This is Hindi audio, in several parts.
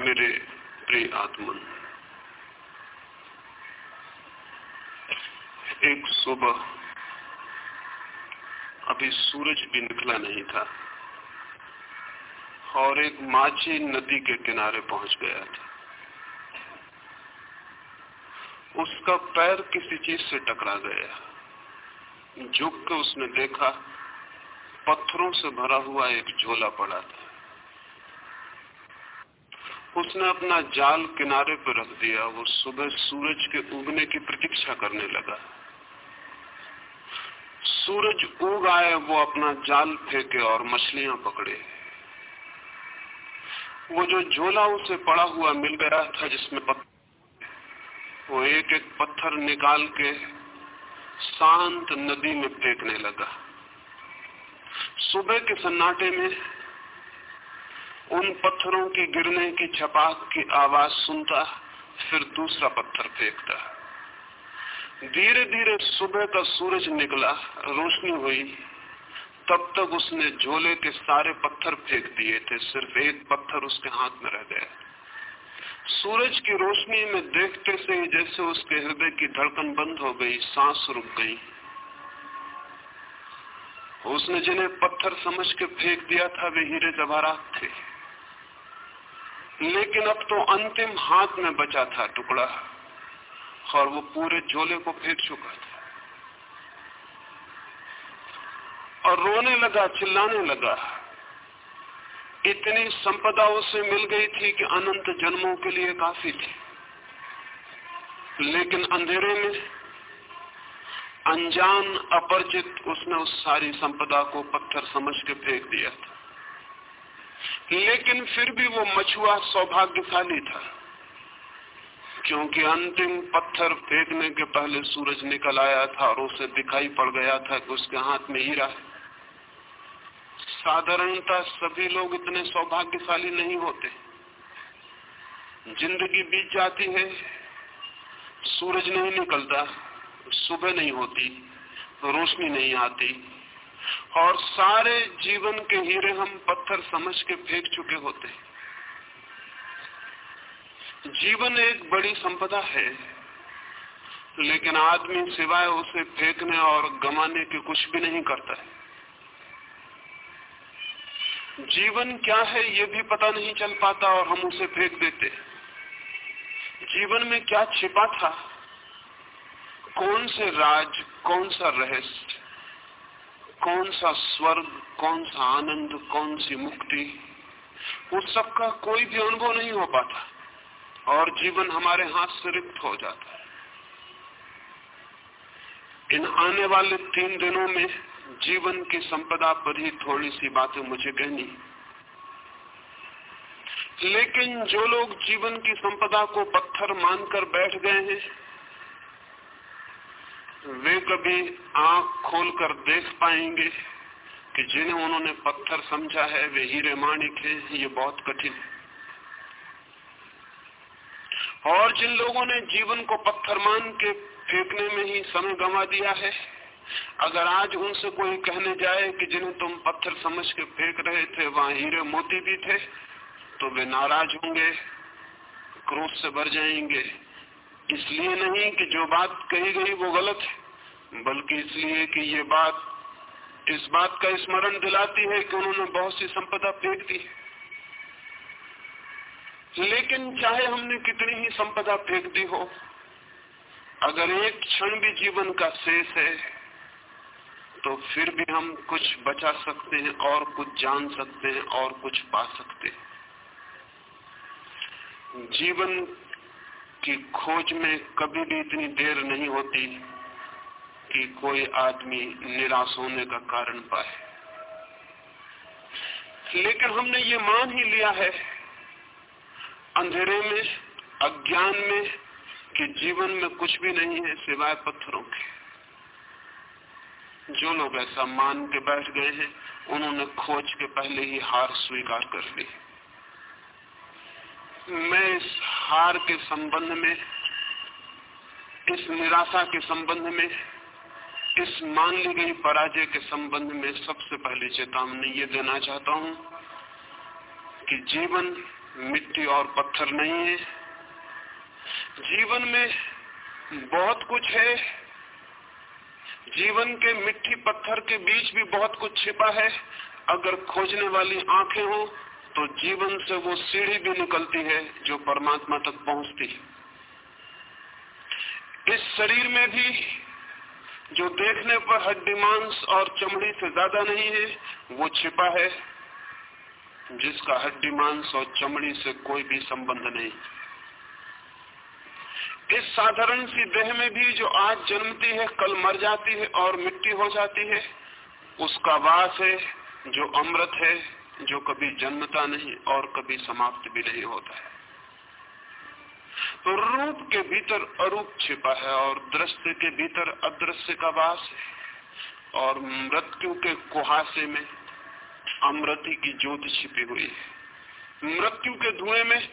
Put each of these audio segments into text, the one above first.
मेरे प्रिय आत्मन, एक सुबह अभी सूरज भी निकला नहीं था और एक माची नदी के किनारे पहुँच गया था। उसका पैर किसी चीज़ से टकरा गया। झुक के उसने देखा, पत्थरों से भरा हुआ एक झोला पड़ा था। उसने अपना जाल किनारे पर रख दिया वो सुबह सूरज के उगने की प्रतीक्षा करने लगा। सूरज उग आए, वो अपना जाल फेंके और मछलियाँ पकड़े। वो जो झोला उसे पड़ा हुआ मिल गया था, जिसमें वो एक एक पत्थर निकाल के शांत नदी में फेंकने लगा। सुबह के सन्नाटे में उन पत्थरों की गिरने की छपाक की आवाज़ सुनता, फिर दूसरा पत्थर फेंकता। धीरे धीरे सुबह का सूरज निकला, रोशनी हुई। तब तक उसने झोले के सारे पत्थर फेंक दिए थे, सिर्फ़ एक पत्थर उसके हाथ में रह गया। सूरज की रोशनी में देखते से ही जैसे उसके हृदय की धड़कन बंद हो गई, सांस रुक गई। उसने जिन्हें पत्थर समझ के फेंक दिया था, वे हीरे जवाहरात थे। लेकिन अब तो अंतिम हाथ में बचा था टुकड़ा और वो पूरे झोले को फेंक चुका था। और रोने लगा, चिल्लाने लगा। इतनी संपदा उसे मिल गई थी कि अनंत जन्मों के लिए काफ़ी थी। लेकिन अंधेरे में अनजान, अपरिचित उसने उस सारी संपदा को पत्थर समझ के फेंक दिया था। लेकिन फिर भी वो मछुआ सौभाग्यशाली था, क्योंकि अंतिम पत्थर फेंकने के पहले सूरज निकल आया था और उसे दिखाई पड़ गया था कि उसके हाथ में हीरा है। साधारणता सभी लोग इतने सौभाग्यशाली नहीं होते। ज़िंदगी बीत जाती है, सूरज नहीं निकलता, सुबह नहीं होती, रोशनी नहीं आती। और सारे जीवन के हीरे हम पत्थर समझ के फेंक चुके होते हैं। जीवन एक बड़ी संपदा है, लेकिन आदमी सिवाय उसे फेंकने और गमाने के कुछ भी नहीं करता है। जीवन क्या है ये भी पता नहीं चल पाता और हम उसे फेंक देते जीवन में क्या छिपा था? कौन से राज, कौन सा रहस्य? कौन सा स्वर्ग, कौन सा आनंद, कौन सी मुक्ति, उस सब का कोई भी अनुभव नहीं हो पाता और जीवन हमारे हाथ से रिक्त हो जाता है। इन आने वाले तीन दिनों में जीवन की संपदा पर ही थोड़ी सी बातें मुझे कहनी। लेकिन जो लोग जीवन की संपदा को पत्थर मानकर बैठ गए हैं वे कभी आँख खोलकर देख पाएँगे कि जिन्हें उन्होंने पत्थर समझा है, वे हीरे माणिक हैं। ये बहुत कठिन है। और जिन लोगों ने जीवन को पत्थर मान के फेंकने में ही समय गंवा दिया है, अगर आज उनसे कोई कहने जाए कि जिन्हें तुम पत्थर समझ के फेंक रहे थे, वहाँ हीरे मोती भी थे तो वे नाराज़ होंगे, क्रोध से भर जाएँगे। इसलिए नहीं कि जो बात कही गई वो गलत है, बल्कि इसलिए कि ये बात, इस बात का स्मरण दिलाती है कि उन्होंने बहुत सी संपदा फेंक दी लेकिन चाहे हमने कितनी ही संपदा फेंक दी हो, अगर एक क्षण भी जीवन का शेष है तो फिर भी हम कुछ बचा सकते हैं, और कुछ जान सकते हैं, और कुछ पा सकते हैं। जीवन की खोज में कभी भी इतनी देर नहीं होती कि कोई आदमी निराश होने का कारण पाए। लेकिन हमने ये मान ही लिया है, अंधेरे में, अज्ञान में, कि जीवन में कुछ भी नहीं है सिवाय पत्थरों के। जो लोग ऐसा मान के बैठ गए हैं, उन्होंने खोज के पहले ही हार स्वीकार कर ली। मैं इस हार के संबंध में, इस निराशा के संबंध में, इस मान ली गई पराजय के संबंध में सबसे पहले चेतावनी ये देना चाहता हूँ कि जीवन मिट्टी और पत्थर नहीं है। जीवन में बहुत कुछ है। जीवन के मिट्टी पत्थर के बीच भी बहुत कुछ छिपा है। अगर खोजने वाली आँखें हो तो जीवन से वो सीढ़ी भी निकलती है जो परमात्मा तक पहुँचती है। इस शरीर में भी जो देखने पर हड्डी मांस और चमड़ी से ज़्यादा नहीं है, वो छिपा है, जिसका हड्डी मांस और चमड़ी से कोई भी संबंध नहीं। इस साधारण सी देह में भी जो आज जन्मती है, कल मर जाती है और मिट्टी हो जाती है, उसका वास है, जो अमृत है जो कभी जन्मता नहीं और कभी समाप्त भी नहीं होता है। तो रूप के भीतर अरूप छिपा है और दृश्य के भीतर अदृश्य का वास है। और मृत्यु के कुहासे में अमृति की ज्योति छिपी हुई है। मृत्यु के धुएँ में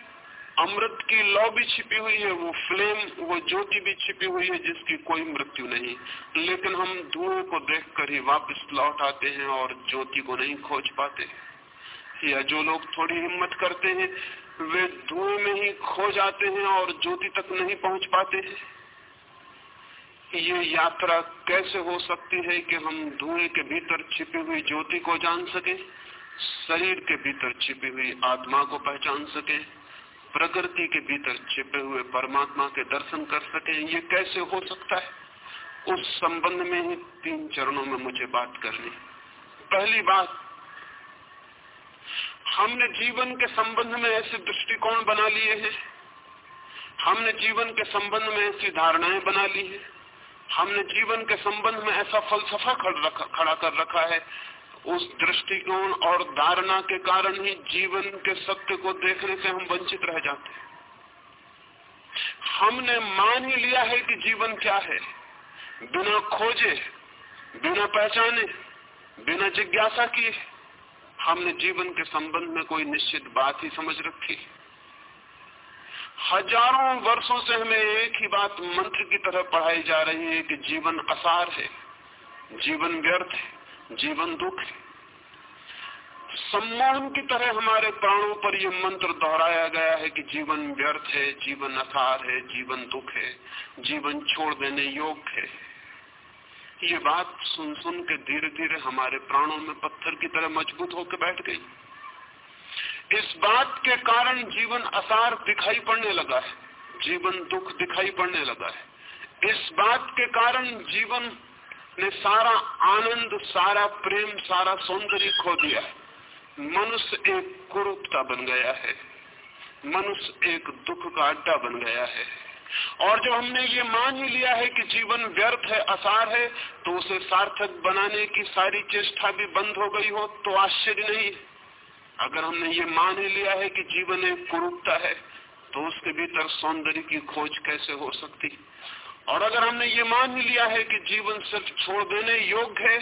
अमृत की लौ भी छिपी हुई है, वो फ्लेम, वो ज्योति भी छिपी हुई है जिसकी कोई मृत्यु नहीं। लेकिन हम धुएँ को देखकर ही वापस लौट आते हैं और ज्योति को नहीं खोज पाते। या जो लोग थोड़ी हिम्मत करते हैं, वे धुएँ में ही खो जाते हैं और ज्योति तक नहीं पहुँच पाते। ये यात्रा कैसे हो सकती है कि हम धुएँ के भीतर छिपी हुई ज्योति को जान सके, शरीर के भीतर छिपी हुई आत्मा को पहचान सके, प्रकृति के भीतर छिपे हुए परमात्मा के दर्शन कर सके? ये कैसे हो सकता है? उस संबंध में ही तीन चरणों में मुझे बात करनी पहली बात हमने जीवन के संबंध में ऐसे दृष्टिकोण बना लिए हैं। हमने जीवन के संबंध में ऐसी धारणाएँ बना ली है। हमने जीवन के संबंध में ऐसा फलसफा खड़ा कर रखा है। उस दृष्टिकोण और धारणा के कारण ही जीवन के सत्य को देखने से हम वंचित रह जाते हैं। हमने मान ही लिया है कि जीवन क्या है। बिना खोजे, बिना पहचाने, बिना जिज्ञासा किए। हमने जीवन के संबंध में कोई निश्चित बात ही समझ रखी। हज़ारों वर्षों से हमें एक ही बात मंत्र की तरह पढ़ाई जा रही है कि जीवन असार है, जीवन व्यर्थ है, जीवन दुख है। सम्मोहन की तरह हमारे प्राणों पर यह मंत्र दोहराया गया है कि जीवन व्यर्थ है, जीवन असार है, जीवन दुख है, जीवन छोड़ देने योग्य है। ये बात सुन सुन के धीरे धीरे हमारे प्राणों में पत्थर की तरह मज़बूत होकर बैठ गई। इस बात के कारण जीवन असार दिखाई पड़ने लगा है। जीवन दुख दिखाई पड़ने लगा है। इस बात के कारण जीवन ने सारा आनंद, सारा प्रेम, सारा सौंदर्य खो दिया है। मनुष्य एक कुरूपता बन गया है। मनुष्य एक दुख का अड्डा बन गया है। और जो हमने ये मान ही लिया है कि जीवन व्यर्थ है, असार है तो उसे सार्थक बनाने की सारी चेष्टा भी बंद हो गई हो तो आश्चर्य नहीं अगर हमने ये मान ही लिया है कि जीवन एक कुरूपता है तो उसके भीतर सौंदर्य की खोज कैसे हो सकती? और अगर हमने ये मान ही लिया है कि जीवन सिर्फ़ छोड़ देने योग्य है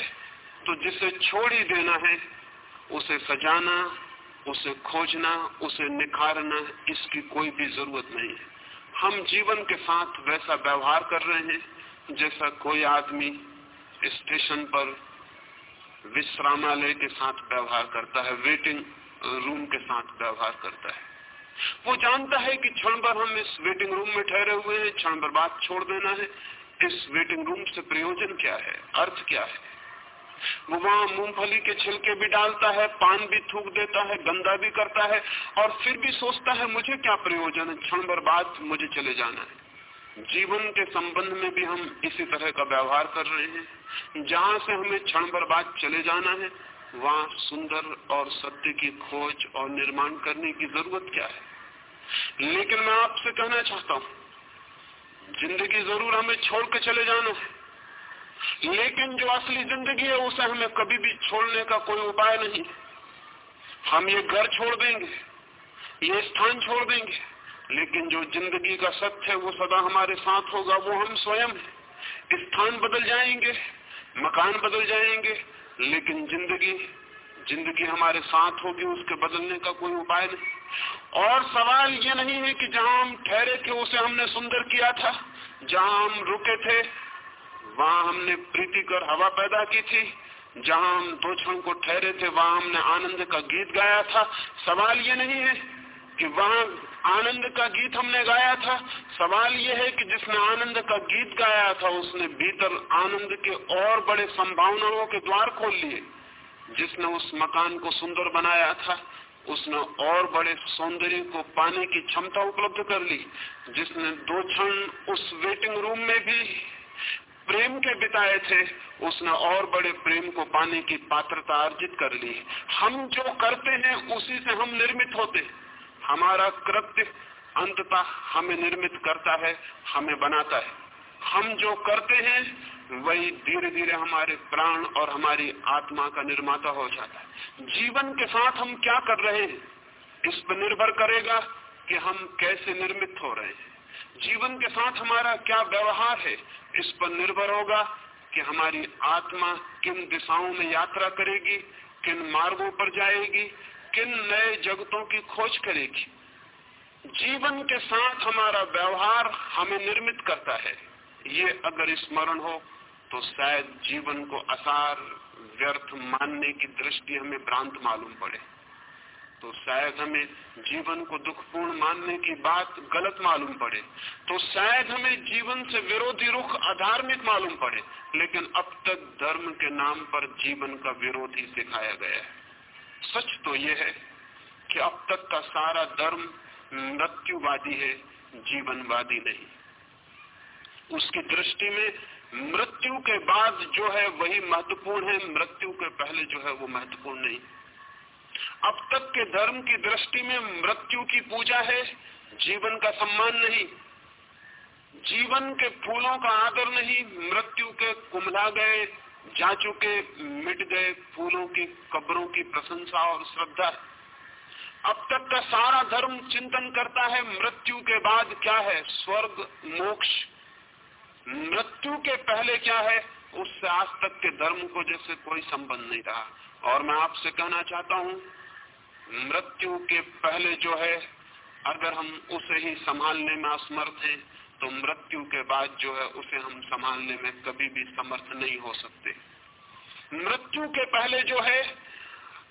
तो जिसे छोड़ ही देना है, उसे सजाना, उसे खोजना, उसे निखारना, इसकी कोई भी ज़रूरत नहीं है। हम जीवन के साथ वैसा व्यवहार कर रहे हैं, जैसा कोई आदमी स्टेशन पर विश्रामालय के साथ व्यवहार करता है, वेटिंग रूम के साथ व्यवहार करता है। वो जानता है कि क्षण भर हम इस वेटिंग रूम में ठहरे हुए हैं, क्षण भर बात छोड़ देना है। इस वेटिंग रूम से प्रयोजन क्या है? अर्थ क्या है? वहाँ मूंगफली के छिलके भी डालता है, पान भी थूक देता है, गंदा भी करता है और फिर भी सोचता है, मुझे क्या प्रयोजन है? क्षण भर बाद मुझे चले जाना है। जीवन के संबंध में भी हम इसी तरह का व्यवहार कर रहे हैं। जहाँ से हमें क्षण भर बाद चले जाना है, वहाँ सुंदर और सत्य की खोज और निर्माण करने की ज़रूरत क्या है? लेकिन मैं आपसे कहना चाहता हूँ, ज़िंदगी ज़रूर हमें छोड़ के चले जाना है। लेकिन जो असली ज़िंदगी है, उसे हमें कभी भी छोड़ने का कोई उपाय नहीं। हम ये घर छोड़ देंगे, ये स्थान छोड़ देंगे, लेकिन जो ज़िंदगी का सत्य है, वो सदा हमारे साथ होगा, वो हम स्वयं है। स्थान बदल जाएँगे, मकान बदल जाएँगे, लेकिन ज़िंदगी ज़िंदगी हमारे साथ होगी, उसके बदलने का कोई उपाय नहीं। और सवाल ये नहीं है कि जहाँ हम ठहरे थे, उसे हमने सुंदर किया था, जहाँ हम रुके थे वहाँ हमने प्रीति कर हवा पैदा की थी। जहाँ हम दो क्षण को ठहरे थे, वहाँ हमने आनंद का गीत गाया था। सवाल ये नहीं है कि वहाँ आनंद का गीत हमने गाया था। सवाल यह है कि जिसने आनंद का गीत गाया था, उसने भीतर आनंद के और बड़े संभावनाओं के द्वार खोल लिए। जिसने उस मकान को सुंदर बनाया था, उसने और बड़े सौंदर्य को पाने की क्षमता उपलब्ध कर ली। जिसने दो क्षण उस वेटिंग रूम में भी प्रेम के बिताए थे, उसने और बड़े प्रेम को पाने की पात्रता अर्जित कर ली। हम जो करते हैं, उसी से हम निर्मित होते हमारा कृत्य अंततः हमें निर्मित करता है, हमें बनाता है। हम जो करते हैं, वही धीरे धीरे हमारे प्राण और हमारी आत्मा का निर्माता हो जाता है। जीवन के साथ हम क्या कर रहे हैं? इस पर निर्भर करेगा कि हम कैसे निर्मित हो रहे हैं। जीवन के साथ हमारा क्या व्यवहार है, इस पर निर्भर होगा कि हमारी आत्मा किन दिशाओं में यात्रा करेगी, किन मार्गों पर जाएगी, किन नए जगतों की खोज करेगी। जीवन के साथ हमारा व्यवहार हमें निर्मित करता है। ये अगर स्मरण हो तो शायद जीवन को असार, व्यर्थ मानने की दृष्टि हमें भ्रांत मालूम पड़े। तो शायद हमें जीवन को दुखपूर्ण मानने की बात गलत मालूम पड़े। तो शायद हमें जीवन से विरोधी रुख अधार्मिक मालूम पड़े, लेकिन अब तक धर्म के नाम पर जीवन का विरोधी सिखाया गया है। सच तो यह है कि अब तक का सारा धर्म मृत्युवादी है, जीवनवादी नहीं। उसकी दृष्टि में मृत्यु के बाद जो है वही महत्वपूर्ण है, मृत्यु के पहले जो है वो महत्वपूर्ण नहीं। अब तक के धर्म की दृष्टि में मृत्यु की पूजा है, जीवन का सम्मान नहीं। जीवन के फूलों का आदर नहीं, मृत्यु के कुमला गए, जा चुके मिट गए फूलों की कब्रों की प्रशंसा और श्रद्धा। अब तक का सारा धर्म चिंतन करता है, मृत्यु के बाद क्या है? स्वर्ग, मोक्ष। मृत्यु के पहले क्या है? उससे आज तक के धर्म को जैसे कोई संबंध नहीं रहा। और मैं आपसे कहना चाहता हूँ, मृत्यु के पहले जो है, अगर हम उसे ही संभालने में असमर्थ हैं तो मृत्यु के बाद जो है, उसे हम संभालने में कभी भी समर्थ नहीं हो सकते। मृत्यु के पहले जो है,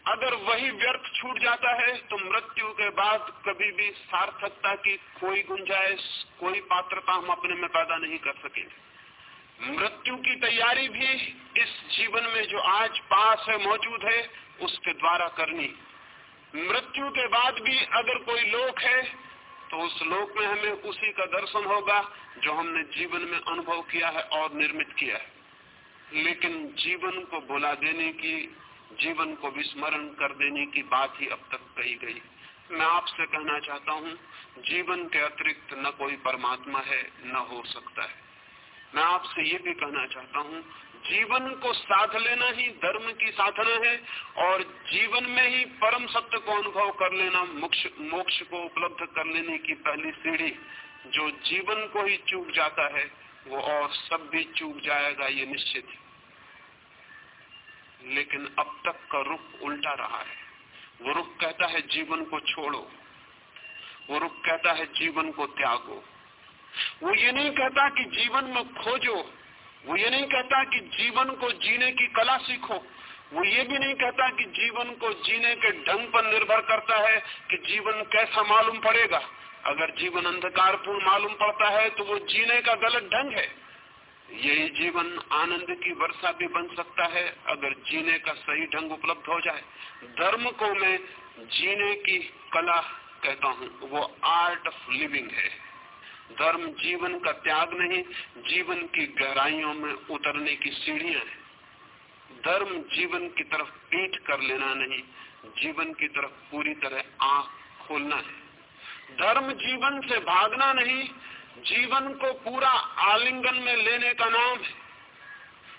अगर वही व्यर्थ छूट जाता है तो मृत्यु के बाद कभी भी सार्थकता की कोई गुंजाइश, कोई पात्रता हम अपने में पैदा नहीं कर सकेंगे। मृत्यु की तैयारी भी इस जीवन में जो आज पास है, मौजूद है, उसके द्वारा करनी। मृत्यु के बाद भी अगर कोई लोक है तो उस लोक में हमें उसी का दर्शन होगा, जो हमने जीवन में अनुभव किया है और निर्मित किया है। लेकिन जीवन को भुला देने की, जीवन को विस्मरण कर देने की बात ही अब तक कही गई। मैं आपसे कहना चाहता हूँ, जीवन के अतिरिक्त न कोई परमात्मा है, न हो सकता है। मैं आपसे ये भी कहना चाहता हूँ, जीवन को साध लेना ही धर्म की साधना है और जीवन में ही परम सत्य को अनुभव कर लेना मोक्ष मोक्ष को उपलब्ध कर लेने की पहली सीढ़ी जो जीवन को ही चूक जाता है, वो और सब भी चूक जाएगा, ये निश्चित लेकिन अब तक का रुख उल्टा रहा है। वो रुख कहता है जीवन को छोड़ो, वो रुख कहता है जीवन को त्यागो। वो ये नहीं कहता कि जीवन में खोजो, वो ये नहीं कहता कि जीवन को जीने की कला सीखो, वो ये भी नहीं कहता कि जीवन को जीने के ढंग पर निर्भर करता है कि जीवन कैसा मालूम पड़ेगा। अगर जीवन अंधकारपूर्ण मालूम पड़ता है तो वो जीने का गलत ढंग है। यही जीवन आनंद की वर्षा भी बन सकता है, अगर जीने का सही ढंग उपलब्ध हो जाए। धर्म को मैं जीने की कला कहता हूँ, वो आर्ट ऑफ़ लिविंग है। धर्म जीवन का त्याग नहीं, जीवन की गहराइयों में उतरने की सीढ़ियाँ है। धर्म जीवन की तरफ़ पीठ कर लेना नहीं, जीवन की तरफ़ पूरी तरह आँख खोलना है। धर्म जीवन से भागना नहीं, जीवन को पूरा आलिंगन में लेने का नाम है।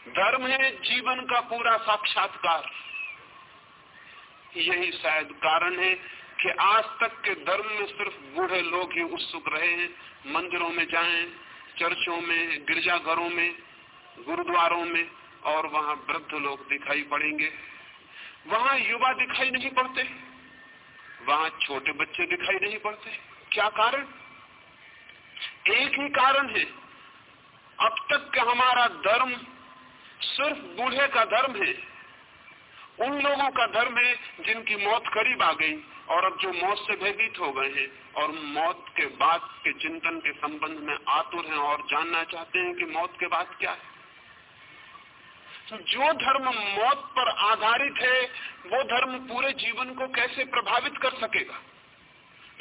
धर्म है जीवन का पूरा साक्षात्कार। यही शायद कारण है कि आज तक के धर्म में सिर्फ़ बूढ़े लोग ही उत्सुक रहे हैं। मंदिरों में जाएँ, चर्चों में गिरजाघरों में गुरुद्वारों में और वहाँ वृद्ध लोग दिखाई पड़ेंगे। वहाँ युवा दिखाई नहीं पड़ते वहाँ छोटे बच्चे दिखाई नहीं पड़ते। क्या कारण? एक ही कारण है अब तक का हमारा धर्म सिर्फ़ बूढ़े का धर्म है उन लोगों का धर्म है जिनकी मौत करीब आ गई। और अब जो मौत से भयभीत हो गए हैं और मौत के बाद के चिंतन के संबंध में आतुर हैं और जानना चाहते हैं कि मौत के बाद क्या है। जो धर्म मौत पर आधारित है, वो धर्म पूरे जीवन को कैसे प्रभावित कर सकेगा?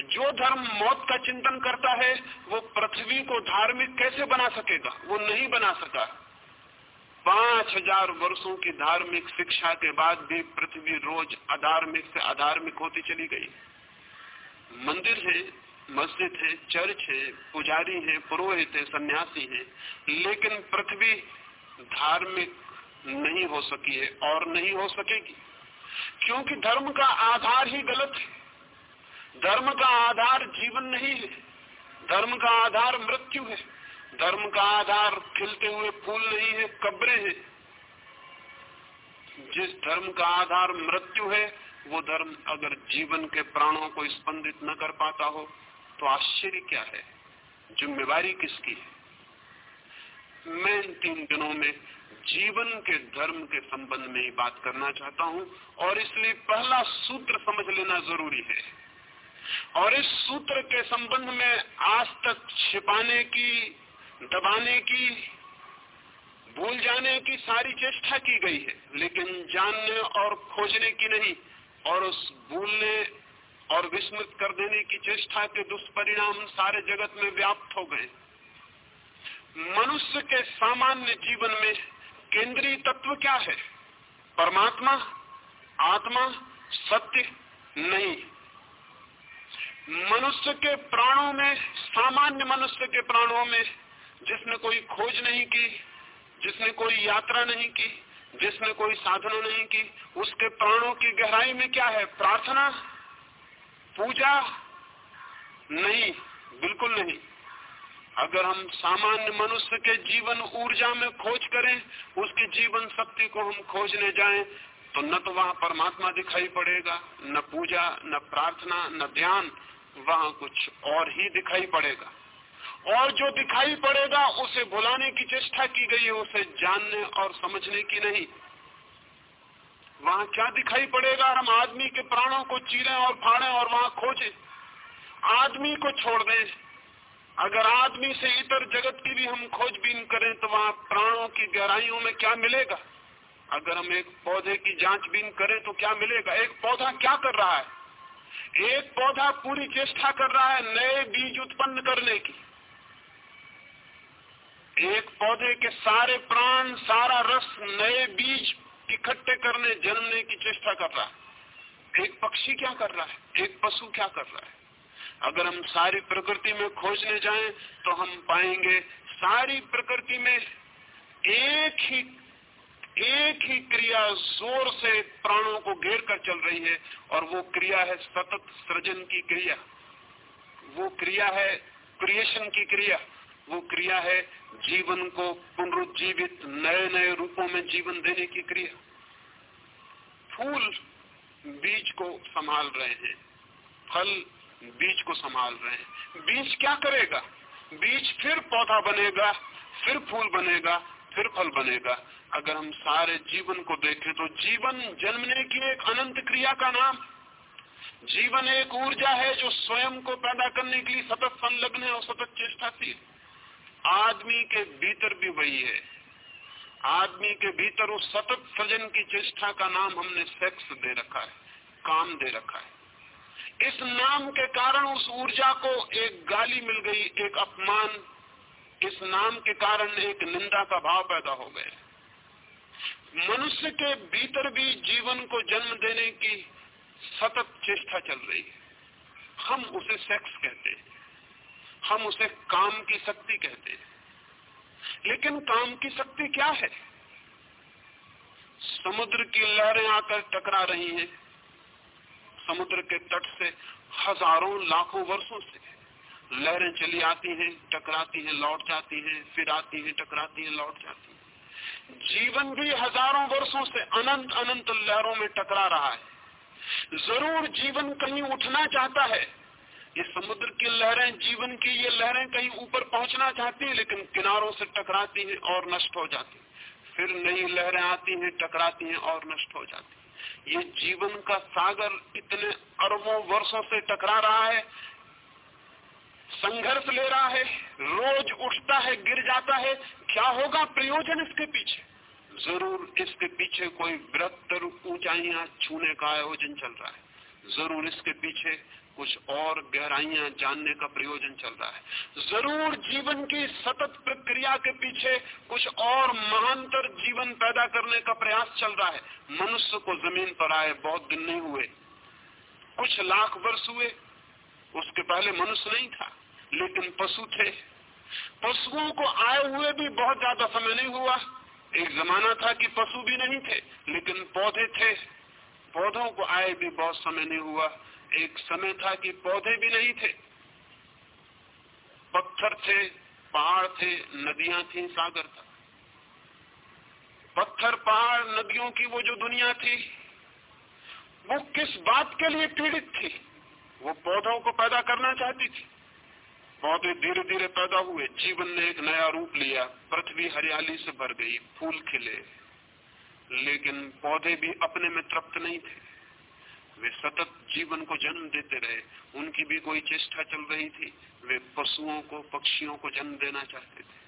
जो धर्म मौत का चिंतन करता है, वो पृथ्वी को धार्मिक कैसे बना सकेगा? वो नहीं बना सका। पाँच हज़ार वर्षो की धार्मिक शिक्षा के बाद भी पृथ्वी रोज अधार्मिक से अधार्मिक होती चली गई। मंदिर है, मस्जिद है, चर्च है, पुजारी है, पुरोहित है, सन्यासी है, लेकिन पृथ्वी धार्मिक नहीं हो सकी है और नहीं हो सकेगी। क्योंकि धर्म का आधार ही गलत है। धर्म का आधार जीवन नहीं है। धर्म का आधार मृत्यु है। धर्म का आधार खिलते हुए फूल नहीं है, कब्रे हैं। जिस धर्म का आधार मृत्यु है, वो धर्म अगर जीवन के प्राणों को स्पंदित न कर पाता हो तो आश्चर्य क्या है? जिम्मेवारी किसकी है? मैं इन तीन दिनों में जीवन के धर्म के संबंध में ही बात करना चाहता हूँ, और इसलिए पहला सूत्र समझ लेना ज़रूरी है। और इस सूत्र के संबंध में आज तक छिपाने की दबाने की, भूल जाने की सारी चेष्टा की गई है, लेकिन जानने और खोजने की नहीं, और उस भूलने और विस्मृत कर देने की चेष्टा के दुष्परिणाम सारे जगत में व्याप्त हो गए। मनुष्य के सामान्य जीवन में केंद्रीय तत्व क्या है? परमात्मा, आत्मा, सत्य? नहीं। मनुष्य के प्राणों में, सामान्य मनुष्य के प्राणों में जिसने कोई खोज नहीं की, जिसने कोई यात्रा नहीं की, जिसने कोई साधना नहीं की, उसके प्राणों की गहराई में क्या है? प्रार्थना? पूजा? नहीं, बिल्कुल नहीं। अगर हम सामान्य मनुष्य के जीवन ऊर्जा में खोज करें, उसकी जीवन शक्ति को हम खोजने जाएँ तो न तो वहाँ परमात्मा दिखाई पड़ेगा, न पूजा, न प्रार्थना, न ध्यान, वहाँ कुछ और ही दिखाई पड़ेगा। और जो दिखाई पड़ेगा उसे भुलाने की चेष्टा की गई है, उसे जानने और समझने की नहीं। वहाँ क्या दिखाई पड़ेगा? हम आदमी के प्राणों को चीरें और फाड़ें और वहाँ खोजें। आदमी को छोड़ दें। अगर आदमी से इतर जगत की भी हम खोजबीन करें तो वहाँ प्राणों की गहराइयों में क्या मिलेगा? अगर हम एक पौधे की जांचबीन करें तो क्या मिलेगा? एक पौधा क्या कर रहा है? एक पौधा पूरी चेष्टा कर रहा है नए बीज उत्पन्न करने की। एक पौधे के सारे प्राण, सारा रस नए बीज इकट्ठे करने जन्मने की चेष्टा कर रहा है। एक पक्षी क्या कर रहा है? एक पशु क्या कर रहा है? अगर हम सारी प्रकृति में खोजने जाएँ तो हम पाएँगे सारी प्रकृति में एक ही एक ही क्रिया ज़ोर से प्राणों को घेर कर चल रही है, और वो क्रिया है सतत सृजन की क्रिया। वो क्रिया है क्रिएशन की क्रिया। वो क्रिया है जीवन को पुनरुज्जीवित नए नए रूपों में जीवन देने की क्रिया। फूल बीज को संभाल रहे हैं, फल बीज को संभाल रहे हैं। बीज क्या करेगा? बीज फिर पौधा बनेगा, फिर फूल बनेगा, फिर फल बनेगा। अगर हम सारे जीवन को देखें तो जीवन जन्मने की एक अनंत क्रिया का नाम। जीवन एक ऊर्जा है जो स्वयं को पैदा करने के लिए सतत संलग्न है और सतत चेष्टाशील आदमी के भीतर भी वही है। आदमी के भीतर उस सतत सजन की चेष्टा का नाम हमने सेक्स दे रखा है, काम दे रखा है। इस नाम के कारण उस ऊर्जा को एक गाली मिल गई, एक अपमान। इस नाम के कारण एक निंदा का भाव पैदा हो गया। मनुष्य के भीतर भी जीवन को जन्म देने की सतत चेष्टा चल रही है। हम उसे सेक्स कहते हैं। हम उसे काम की शक्ति कहते हैं। लेकिन काम की शक्ति क्या है? समुद्र की लहरें आकर टकरा रही हैं। समुद्र के तट से हज़ारों, लाखों वर्षों से लहरें चली आती हैं, टकराती हैं, लौट जाती हैं, फिर आती हैं, टकराती हैं, लौट जाती हैं। जीवन भी हज़ारों वर्षों से अनंत अनंत लहरों में टकरा रहा है। ज़रूर जीवन कहीं उठना चाहता है ये समुद्र की लहरें, जीवन की ये लहरें कहीं ऊपर पहुँचना चाहती हैं, लेकिन किनारों से टकराती हैं और नष्ट हो जाती फिर नई लहरें आती हैं, टकराती हैं और नष्ट हो जाती ये जीवन का सागर इतने अरबों वर्षों से टकरा रहा है, संघर्ष ले रहा है, रोज उठता है, गिर जाता है। क्या होगा प्रयोजन इसके पीछे? ज़रूर इसके पीछे कोई बृहत्तर ऊंचाइयाँ छूने का आयोजन चल रहा है। ज़रूर इसके पीछे कुछ और गहराइयाँ जानने का प्रयोजन चल रहा है। ज़रूर जीवन की सतत प्रक्रिया के पीछे कुछ और महानतर जीवन पैदा करने का प्रयास चल रहा है। मनुष्य को ज़मीन पर आए बहुत दिन नहीं हुए। कुछ लाख वर्ष हुए। उसके पहले मनुष्य नहीं था, लेकिन पशु थे। पशुओं को आए हुए भी बहुत ज़्यादा समय नहीं हुआ। एक जमाना था कि पशु भी नहीं थे, लेकिन पौधे थे। पौधों को आए भी बहुत समय नहीं हुआ। एक समय था कि पौधे भी नहीं थे। पत्थर थे, पहाड़ थे, नदियाँ थी, सागर था। पत्थर, पहाड़, नदियों की वो जो दुनिया थी, वो किस बात के लिए पीड़ित थी? वो पौधों को पैदा करना चाहती थी। पौधे धीरे धीरे पैदा हुए। जीवन ने एक नया रूप लिया। पृथ्वी हरियाली से भर गई, फूल खिले। लेकिन पौधे भी अपने में तृप्त नहीं थे। वे सतत जीवन को जन्म देते रहे। उनकी भी कोई चेष्टा चल रही थी। वे पशुओं को, पक्षियों को जन्म देना चाहते थे।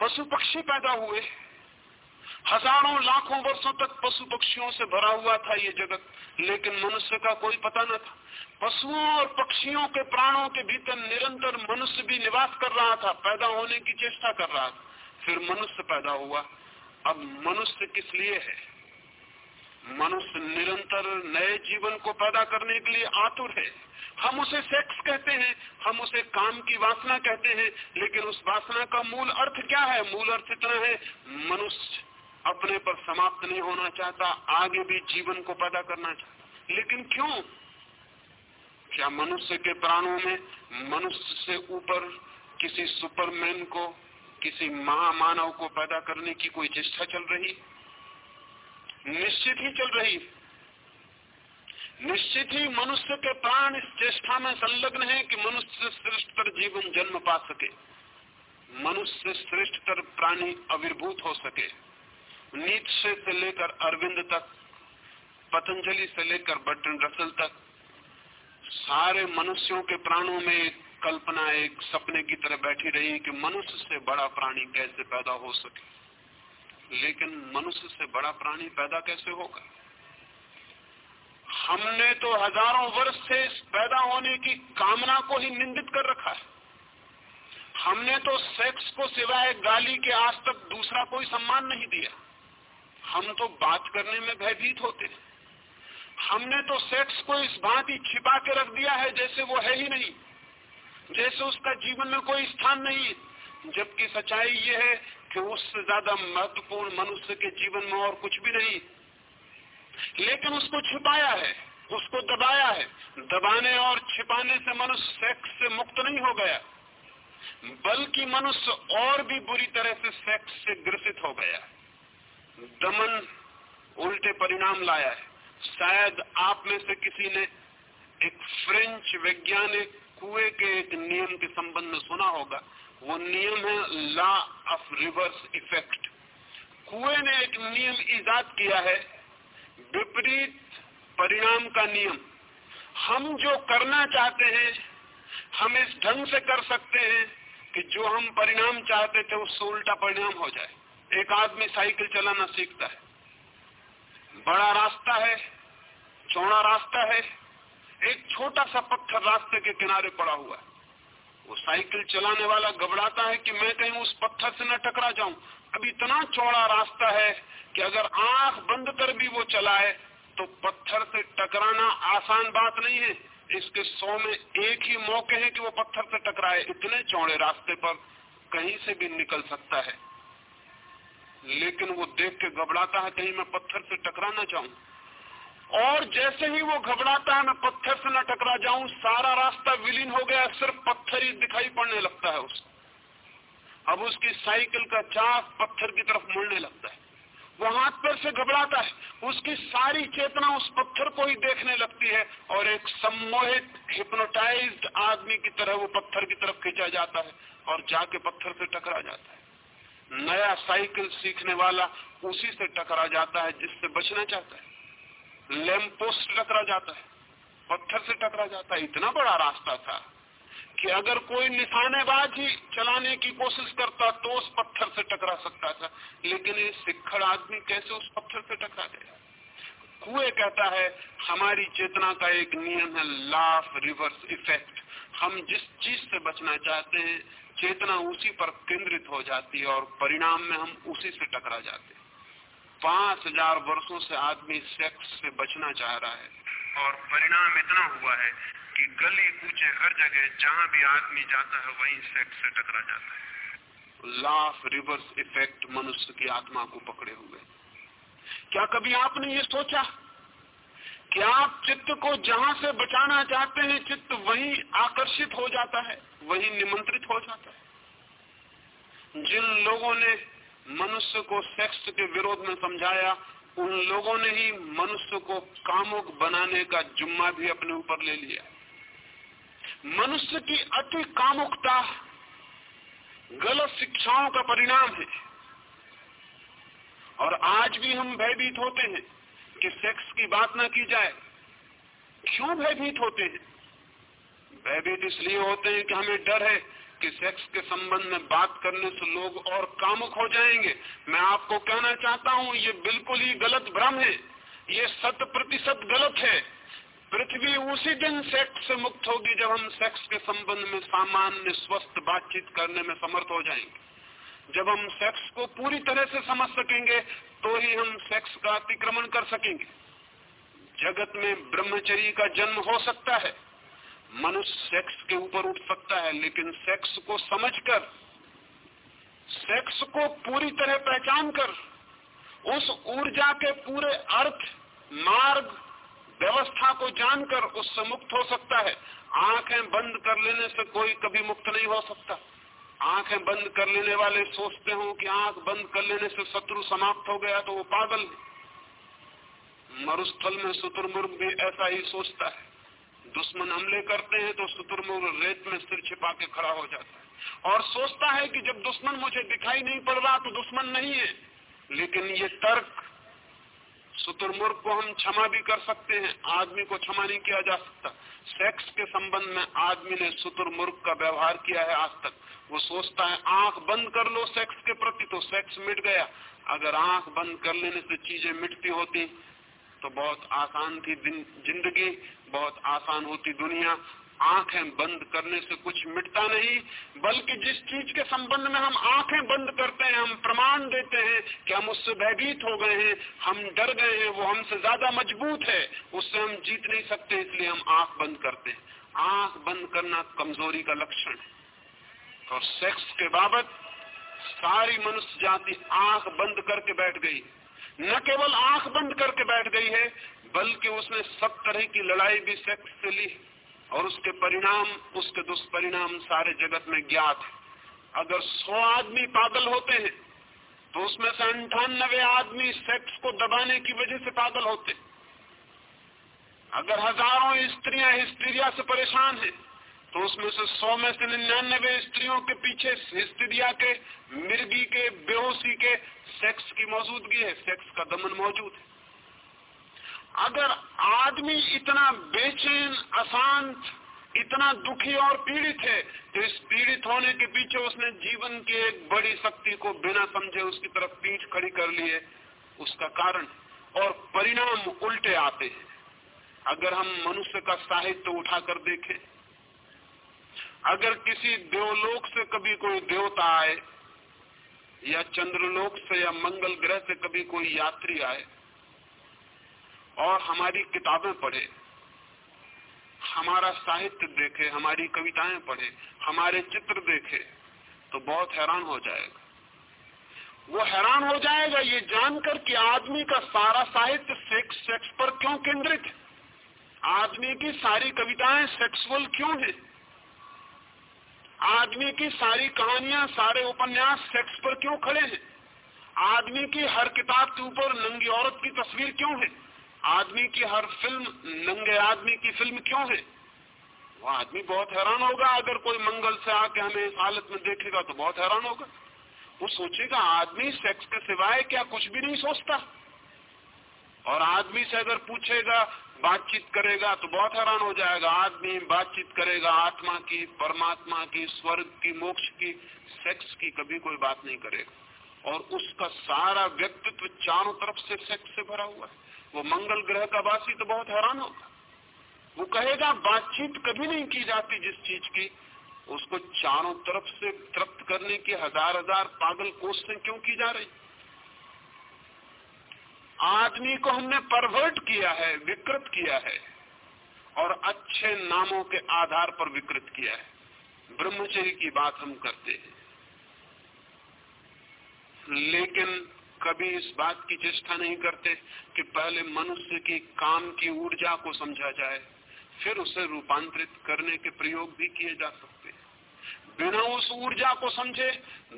पशु पक्षी पैदा हुए। हज़ारों, लाखों वर्षों तक पशु पक्षियों से भरा हुआ था ये जगत। लेकिन मनुष्य का कोई पता न था। पशुओं और पक्षियों के प्राणों के भीतर निरंतर मनुष्य भी निवास कर रहा था, पैदा होने की चेष्टा कर रहा था। फिर मनुष्य पैदा हुआ। अब मनुष्य किस लिए है? मनुष्य निरंतर नए जीवन को पैदा करने के लिए आतुर है। हम उसे सेक्स कहते हैं, हम उसे काम की वासना कहते हैं, लेकिन उस वासना का मूल अर्थ क्या है? मूल अर्थ इतना है, मनुष्य अपने पर समाप्त नहीं होना चाहता, आगे भी जीवन को पैदा करना चाहता। लेकिन क्यों? क्या मनुष्य के प्राणों में मनुष्य से ऊपर किसी सुपरमैन को, किसी महामानव को पैदा करने की कोई चेष्टा चल रही? निश्चित ही चल रही। निश्चित ही मनुष्य के प्राण इस चेष्टा में संलग्न है कि मनुष्य श्रेष्ठतर जीवन जन्म पा सके। मनुष्य श्रेष्ठतर प्राणी अविर्भूत हो सके। नीचे से लेकर अरविंद तक, पतंजलि से लेकर बटन रसल तक, सारे मनुष्यों के प्राणों में एक कल्पना, एक सपने की तरह बैठी रही कि मनुष्य से बड़ा प्राणी कैसे पैदा हो सके। लेकिन मनुष्य से बड़ा प्राणी पैदा कैसे होगा? हमने तो हज़ारों वर्ष से इस पैदा होने की कामना को ही निंदित कर रखा है। हमने तो सेक्स को सिवाय गाली के आज तक दूसरा कोई सम्मान नहीं दिया। हम तो बात करने में भयभीत होते हैं। हमने तो सेक्स को इस भांति छिपा के रख दिया है जैसे वो है ही नहीं। जैसे उसका जीवन में कोई स्थान नहीं है। जबकि सच्चाई ये है कि उससे ज़्यादा महत्वपूर्ण मनुष्य के जीवन में और कुछ भी नहीं। लेकिन उसको छिपाया है, उसको दबाया है। दबाने और छिपाने से मनुष्य सेक्स से मुक्त नहीं हो गया। बल्कि मनुष्य और भी बुरी तरह से सेक्स से ग्रसित हो गया। दमन उल्टे परिणाम लाया है। शायद आप में से किसी ने एक फ्रेंच वैज्ञानिक कुएँ के एक नियम के संबंध में सुना होगा। वो नियम है लॉ ऑफ़ रिवर्स इफ़ेक्ट कुएँ ने एक नियम ईजाद किया है, विपरीत परिणाम का नियम। हम जो करना चाहते हैं, हम इस ढंग से कर सकते हैं कि जो हम परिणाम चाहते थे, उससे उल्टा परिणाम हो जाए। एक आदमी साइकिल चलाना सीखता है। बड़ा रास्ता है, चौड़ा रास्ता है, एक छोटा सा पत्थर रास्ते के किनारे पड़ा हुआ है। वो साइकिल चलाने वाला घबराता है कि मैं कहीं उस पत्थर से न टकरा जाऊँ। अब इतना चौड़ा रास्ता है कि अगर आँख बंद कर भी वो चलाए तो पत्थर से टकराना आसान बात नहीं है। इसके सौ में एक ही मौके है कि वो पत्थर से टकराए। इतने चौड़े रास्ते पर कहीं से भी निकल सकता है। लेकिन वो देख के घबराता है, कहीं मैं पत्थर से टकरा ना चाहूँ और जैसे ही वो घबराता है, मैं पत्थर से न जाऊँ, सारा रास्ता विलीन हो गया, सिर्फ़ पत्थर ही दिखाई पड़ने लगता है उसको अब उसकी साइकिल का चाक पत्थर की तरफ़ मुड़ने लगता है। वो हाथ पैर से घबराता है। उसकी सारी चेतना उस पत्थर को ही देखने लगती है और एक सम्मोहित हिप्नोटाइज्ड आदमी की तरह वो पत्थर की तरफ़ खींचा जाता है और जाके पत्थर से टकरा जाता है। नया साइकिल सीखने वाला उसी से टकरा जाता है जिससे बचना चाहता है। लैम्प पोस्ट टकरा जाता है। पत्थर से टकरा जाता, इतना बड़ा रास्ता था कि अगर कोई निशानेबाज ही चलाने की कोशिश करता तो उस पत्थर से टकरा सकता था। लेकिन ये सिखड़ आदमी कैसे उस पत्थर से टकरा गया कुए कहता है, हमारी चेतना का एक नियम है लाफ रिवर्स इफ़ेक्ट हम जिस चीज़ से बचना चाहते हैं, चेतना उसी पर केंद्रित हो जाती है और परिणाम में हम उसी से टकरा जाते हैं। पाँच हज़ार वर्षो से आदमी सेक्स से बचना चाह रहा है। और परिणाम इतना हुआ है कि गली कूचे हर जगह जहाँ भी आदमी जाता है, वहीं सेक्स से टकरा जाता है। लाफ रिवर्स इफ़ेक्ट मनुष्य की आत्मा को पकड़े हुए। क्या कभी आपने ये सोचा? कि आप चित्त को जहाँ से बचाना चाहते हैं, चित्त वहीं आकर्षित हो जाता है, वहीं निमंत्रित हो जाता है? जिन लोगों ने मनुष्य को सेक्स के विरोध में समझाया उन लोगों ने ही मनुष्य को कामुक बनाने का जुम्मा भी अपने ऊपर ले लिया। मनुष्य की अति कामुकता गलत शिक्षाओं का परिणाम है। और आज भी हम भयभीत होते हैं कि सेक्स की बात ना की जाए। क्यों भयभीत होते हैं? भयभीत इसलिए होते हैं कि हमें डर है कि सेक्स के संबंध में बात करने से लोग और कामुक हो जाएँगे। मैं आपको कहना चाहता हूँ, ये बिल्कुल ही गलत भ्रम है। ये शत प्रतिशत गलत है। पृथ्वी उसी दिन सेक्स से मुक्त होगी जब हम सेक्स के संबंध में सामान्य स्वस्थ बातचीत करने में समर्थ हो जाएँगे। जब हम सेक्स को पूरी तरह से समझ सकेंगे तो ही हम सेक्स का अतिक्रमण कर सकेंगे। जगत में ब्रह्मचर्य का जन्म हो सकता है। मनुष्य सेक्स के ऊपर उठ सकता है, लेकिन सेक्स को समझकर सेक्स को पूरी तरह पहचान कर उस ऊर्जा के पूरे अर्थ, मार्ग, व्यवस्था को जानकर उससे मुक्त हो सकता है। आँखें बंद कर लेने से कोई कभी मुक्त नहीं हो सकता। आँखें बंद कर लेने वाले सोचते हो कि आँख बंद कर लेने से शत्रु समाप्त हो गया तो वो पागल मरुस्थल में शुतुरमुर्ग भी ऐसा ही सोचता है। दुश्मन हमले करते हैं तो शुतुरमुर्ग रेत में सिर छिपा के खड़ा हो जाता है। और सोचता है कि जब दुश्मन मुझे दिखाई नहीं पड़ रहा तो दुश्मन नहीं है। लेकिन ये तर्क शुतुरमुर्ग को हम क्षमा भी कर सकते हैं, आदमी को क्षमा नहीं किया जा सकता। सेक्स के संबंध में आदमी ने शुतुरमुर्ग का व्यवहार किया है आज तक। वो सोचता है, आँख बंद कर लो सेक्स के प्रति तो सेक्स मिट गया। अगर आँख बंद कर लेने से चीज़ें मिटती होती तो बहुत आसान थी ज़िंदगी। बहुत आसान होती दुनिया। आँखें बंद करने से कुछ मिटता नहीं, बल्कि जिस चीज़ के संबंध में हम आँखें बंद करते हैं, हम प्रमाण देते हैं कि हम उससे भयभीत हो गए हैं, हम डर गए हैं, वो हमसे ज़्यादा मज़बूत है, उससे हम जीत नहीं सकते, इसलिए हम आँख बंद करते हैं। आँख बंद करना कमज़ोरी का लक्षण है। और सेक्स के बाबत सारी मनुष्य जाति आँख बंद करके बैठ गई। न केवल आँख बंद करके बैठ गई है बल्कि उसने सब तरह की लड़ाई भी सेक्स से ली और उसके परिणाम, उसके दुष्परिणाम सारे जगत में ज्ञात है। अगर सौ आदमी पागल होते हैं तो उसमें से अंठानबे आदमी सेक्स को दबाने की वजह से पागल होते अगर हज़ारों स्त्रियाँ हिस्टीरिया से परेशान हैं तो उसमें से सौ में से निन्यानबे स्त्रियों के पीछे हिस्टीरिया के, मिर्गी के, बेहोशी के सेक्स की मौजूदगी है, सेक्स का दमन मौजूद है। अगर आदमी इतना बेचैन, अशांत, इतना दुखी और पीड़ित है तो इस पीड़ित होने के पीछे उसने जीवन की एक बड़ी शक्ति को बिना समझे उसकी तरफ़ पीठ खड़ी कर ली है। उसका कारण और परिणाम उल्टे आते हैं। अगर हम मनुष्य का साहित्य तो उठाकर देखें, अगर किसी देवलोक से कभी कोई देवता आए, या चंद्रलोक से या मंगल ग्रह से कभी कोई यात्री आए और हमारी किताबें पढ़े। हमारा साहित्य देखे, हमारी कविताएँ पढ़े, हमारे चित्र देखे तो बहुत हैरान हो जाएगा। वो हैरान हो जाएगा ये जानकर कि आदमी का सारा साहित्य सेक्स सेक्स पर क्यों केंद्रित है? आदमी की सारी कविताएँ सेक्सुअल क्यों है? आदमी की सारी कहानियाँ, सारे उपन्यास सेक्स पर क्यों खड़े हैं? आदमी की हर किताब के ऊपर नंगी औरत की तस्वीर क्यों है? आदमी की हर फ़िल्म, नंगे आदमी की फ़िल्म क्यों है? वो आदमी बहुत हैरान होगा। अगर कोई मंगल से आके हमें इस हालत में देखेगा तो बहुत हैरान होगा। वो सोचेगा, आदमी सेक्स के सिवाय क्या कुछ भी नहीं सोचता। और आदमी से अगर पूछेगा, बातचीत करेगा तो बहुत हैरान हो जाएगा। आदमी बातचीत करेगा, आत्मा की, परमात्मा की, स्वर्ग की, मोक्ष की सेक्स की कभी कोई बात नहीं करेगा। और उसका सारा व्यक्तित्व चारों तरफ़ से सेक्स से भरा हुआ है। वो मंगल ग्रह का वासी तो बहुत हैरान होगा वो कहेगा, बातचीत कभी नहीं की जाती जिस चीज़ की। उसको चारों तरफ़ से तृप्त करने की हज़ार हज़ार पागल कोशिशें क्यों की जा रही? आदमी को हमने परवर्ट किया है, विकृत किया है, और अच्छे नामों के आधार पर विकृत किया है। ब्रह्मचर्य की बात हम करते हैं। लेकिन कभी इस बात की चेष्टा नहीं करते कि पहले मनुष्य की काम की ऊर्जा को समझा जाए, फिर उसे रूपांतरित करने के प्रयोग भी किए जा सकते हैं। बिना उस ऊर्जा को समझे,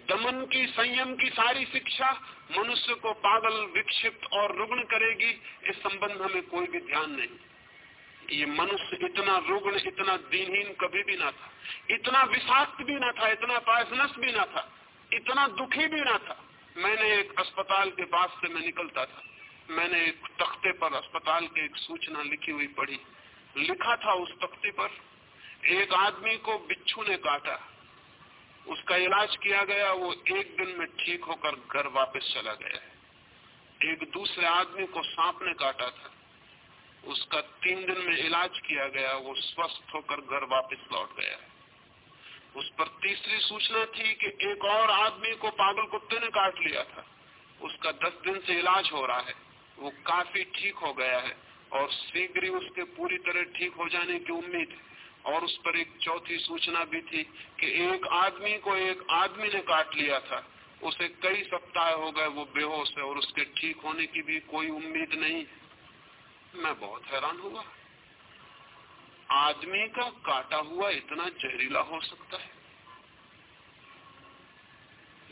दमन की, संयम की सारी शिक्षा मनुष्य को पागल, विक्षिप्त और रुग्ण करेगी, इस संबंध में कोई भी ध्यान नहीं। ये मनुष्य इतना रुग्ण, इतना दीनहीन कभी भी ना था। इतना विषाक्त भी ना था, इतना पायसनस भी ना था, इतना दुखी भी ना था। मैंने एक अस्पताल के पास से मैं निकलता था। मैंने एक तख्ते पर अस्पताल की एक सूचना लिखी हुई पढ़ी। लिखा था उस तख्ते पर, एक आदमी को बिच्छू ने काटा। उसका इलाज किया गया, वो एक दिन में ठीक होकर घर वापस चला गया। एक दूसरे आदमी को सांप ने काटा था। उसका तीन दिन में इलाज किया गया, वो स्वस्थ होकर घर वापस लौट गया। है उस पर तीसरी सूचना थी कि एक और आदमी को पागल कुत्ते ने काट लिया था। उसका दस दिन से इलाज हो रहा है। वो काफ़ी ठीक हो गया है और शीघ्र ही उसके पूरी तरह ठीक हो जाने की उम्मीद है। और उस पर एक चौथी सूचना भी थी कि एक आदमी को एक आदमी ने काट लिया था। उसे कई सप्ताह हो गए वो बेहोश है और उसके ठीक होने की भी कोई उम्मीद नहीं मैं बहुत हैरान हुआ। आदमी का काटा हुआ इतना जहरीला हो सकता है?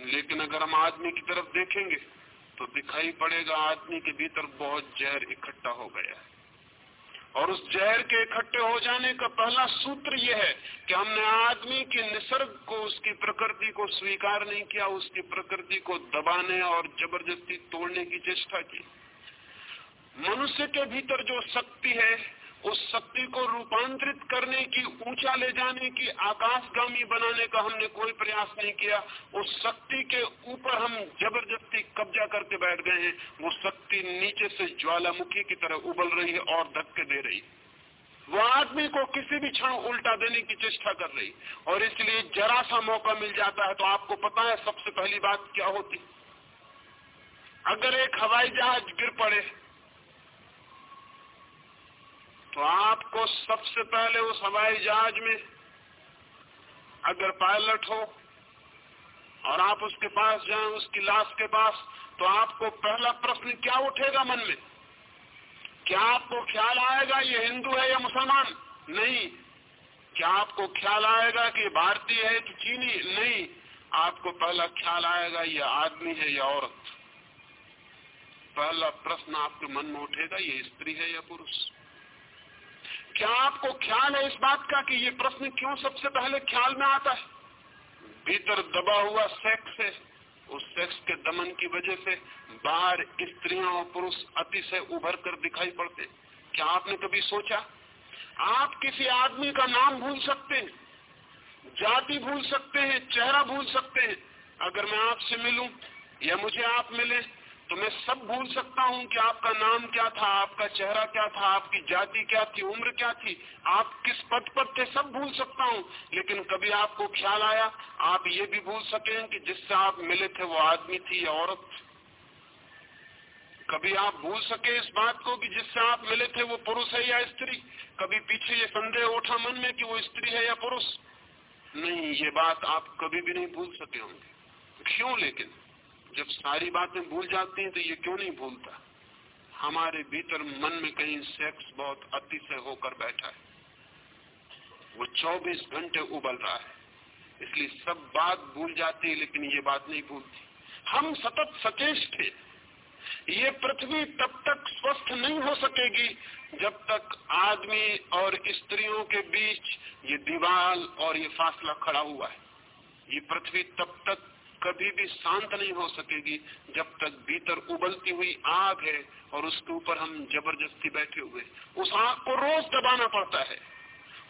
लेकिन अगर हम आदमी की तरफ़ देखेंगे तो दिखाई पड़ेगा आदमी के भीतर बहुत जहर इकट्ठा हो गया है। और उस जहर के इकट्ठे हो जाने का पहला सूत्र यह है कि हमने आदमी के निसर्ग को, उसकी प्रकृति को स्वीकार नहीं किया, उसकी प्रकृति को दबाने और ज़बरदस्ती तोड़ने की चेष्टा की। मनुष्य के भीतर जो शक्ति है उस शक्ति को रूपांतरित करने की, ऊँचा ले जाने की, आकाशगामी बनाने का हमने कोई प्रयास नहीं किया। उस शक्ति के ऊपर हम ज़बरदस्ती कब्जा करके बैठ गए हैं। वो शक्ति नीचे से ज्वालामुखी की तरह उबल रही है और धक्के दे रही। वो आदमी को किसी भी क्षण उल्टा देने की चेष्टा कर रही। और इसलिए जरा सा मौका मिल जाता है तो आपको पता है सबसे पहली बात क्या होती। अगर एक हवाई जहाज़ गिर पड़े तो आपको सबसे पहले उस हवाई जहाज़ में अगर पायलट हो और आप उसके पास जाएँ, उसकी लाश के पास तो आपको पहला प्रश्न क्या उठेगा मन में? क्या आपको ख्याल आएगा ये हिंदू है या मुसलमान? नहीं। क्या आपको ख्याल आएगा कि भारतीय है कि चीनी? नहीं। आपको पहला ख्याल आएगा ये आदमी है या औरत। पहला प्रश्न आपके मन में उठेगा, ये स्त्री है या पुरुष? क्या आपको ख्याल है इस बात का कि ये प्रश्न क्यों सबसे पहले ख्याल में आता है? भीतर दबा हुआ सेक्स है, उस सेक्स के दमन की वजह से बाहर स्त्रियाँ और पुरुष अतिशय उभर कर दिखाई पड़ते। क्या आपने कभी सोचा? आप किसी आदमी का नाम भूल सकते हैं, जाति भूल सकते हैं, चेहरा भूल सकते हैं। अगर मैं आपसे मिलूं या मुझे आप मिले तो मैं सब भूल सकता हूँ कि आपका नाम क्या था, आपका चेहरा क्या था, आपकी जाति क्या थी, उम्र क्या थी। आप किस पद पर थे, सब भूल सकता हूँ। लेकिन कभी आपको ख्याल आया? आप ये भी भूल सके कि जिससे आप मिले थे वो आदमी थी या औरत। कभी आप भूल सके इस बात को कि जिससे आप मिले थे वो पुरुष है या स्त्री? कभी पीछे ये संदेह उठा मन में कि वो स्त्री है या पुरुष? नहीं, ये बात आप कभी भी नहीं भूल सके होंगे। क्यों लेकिन? जब सारी बातें भूल जाती हैं तो ये क्यों नहीं भूलता? हमारे भीतर मन में कहीं सेक्स बहुत अतिशय होकर बैठा है। वो 24 घंटे उबल रहा है। इसलिए सब बात भूल जाती है, लेकिन ये बात नहीं भूलती। हम सतत सचेष थे। ये पृथ्वी तब तक स्वस्थ नहीं हो सकेगी जब तक आदमी और स्त्रियों के बीच ये दीवार और ये फासला खड़ा हुआ है। ये पृथ्वी तब तक कभी भी शांत नहीं हो सकेगी। जब तक भीतर उबलती हुई आग है और उसके ऊपर हम ज़बरदस्ती बैठे हुए उस आग को रोज दबाना पड़ता है।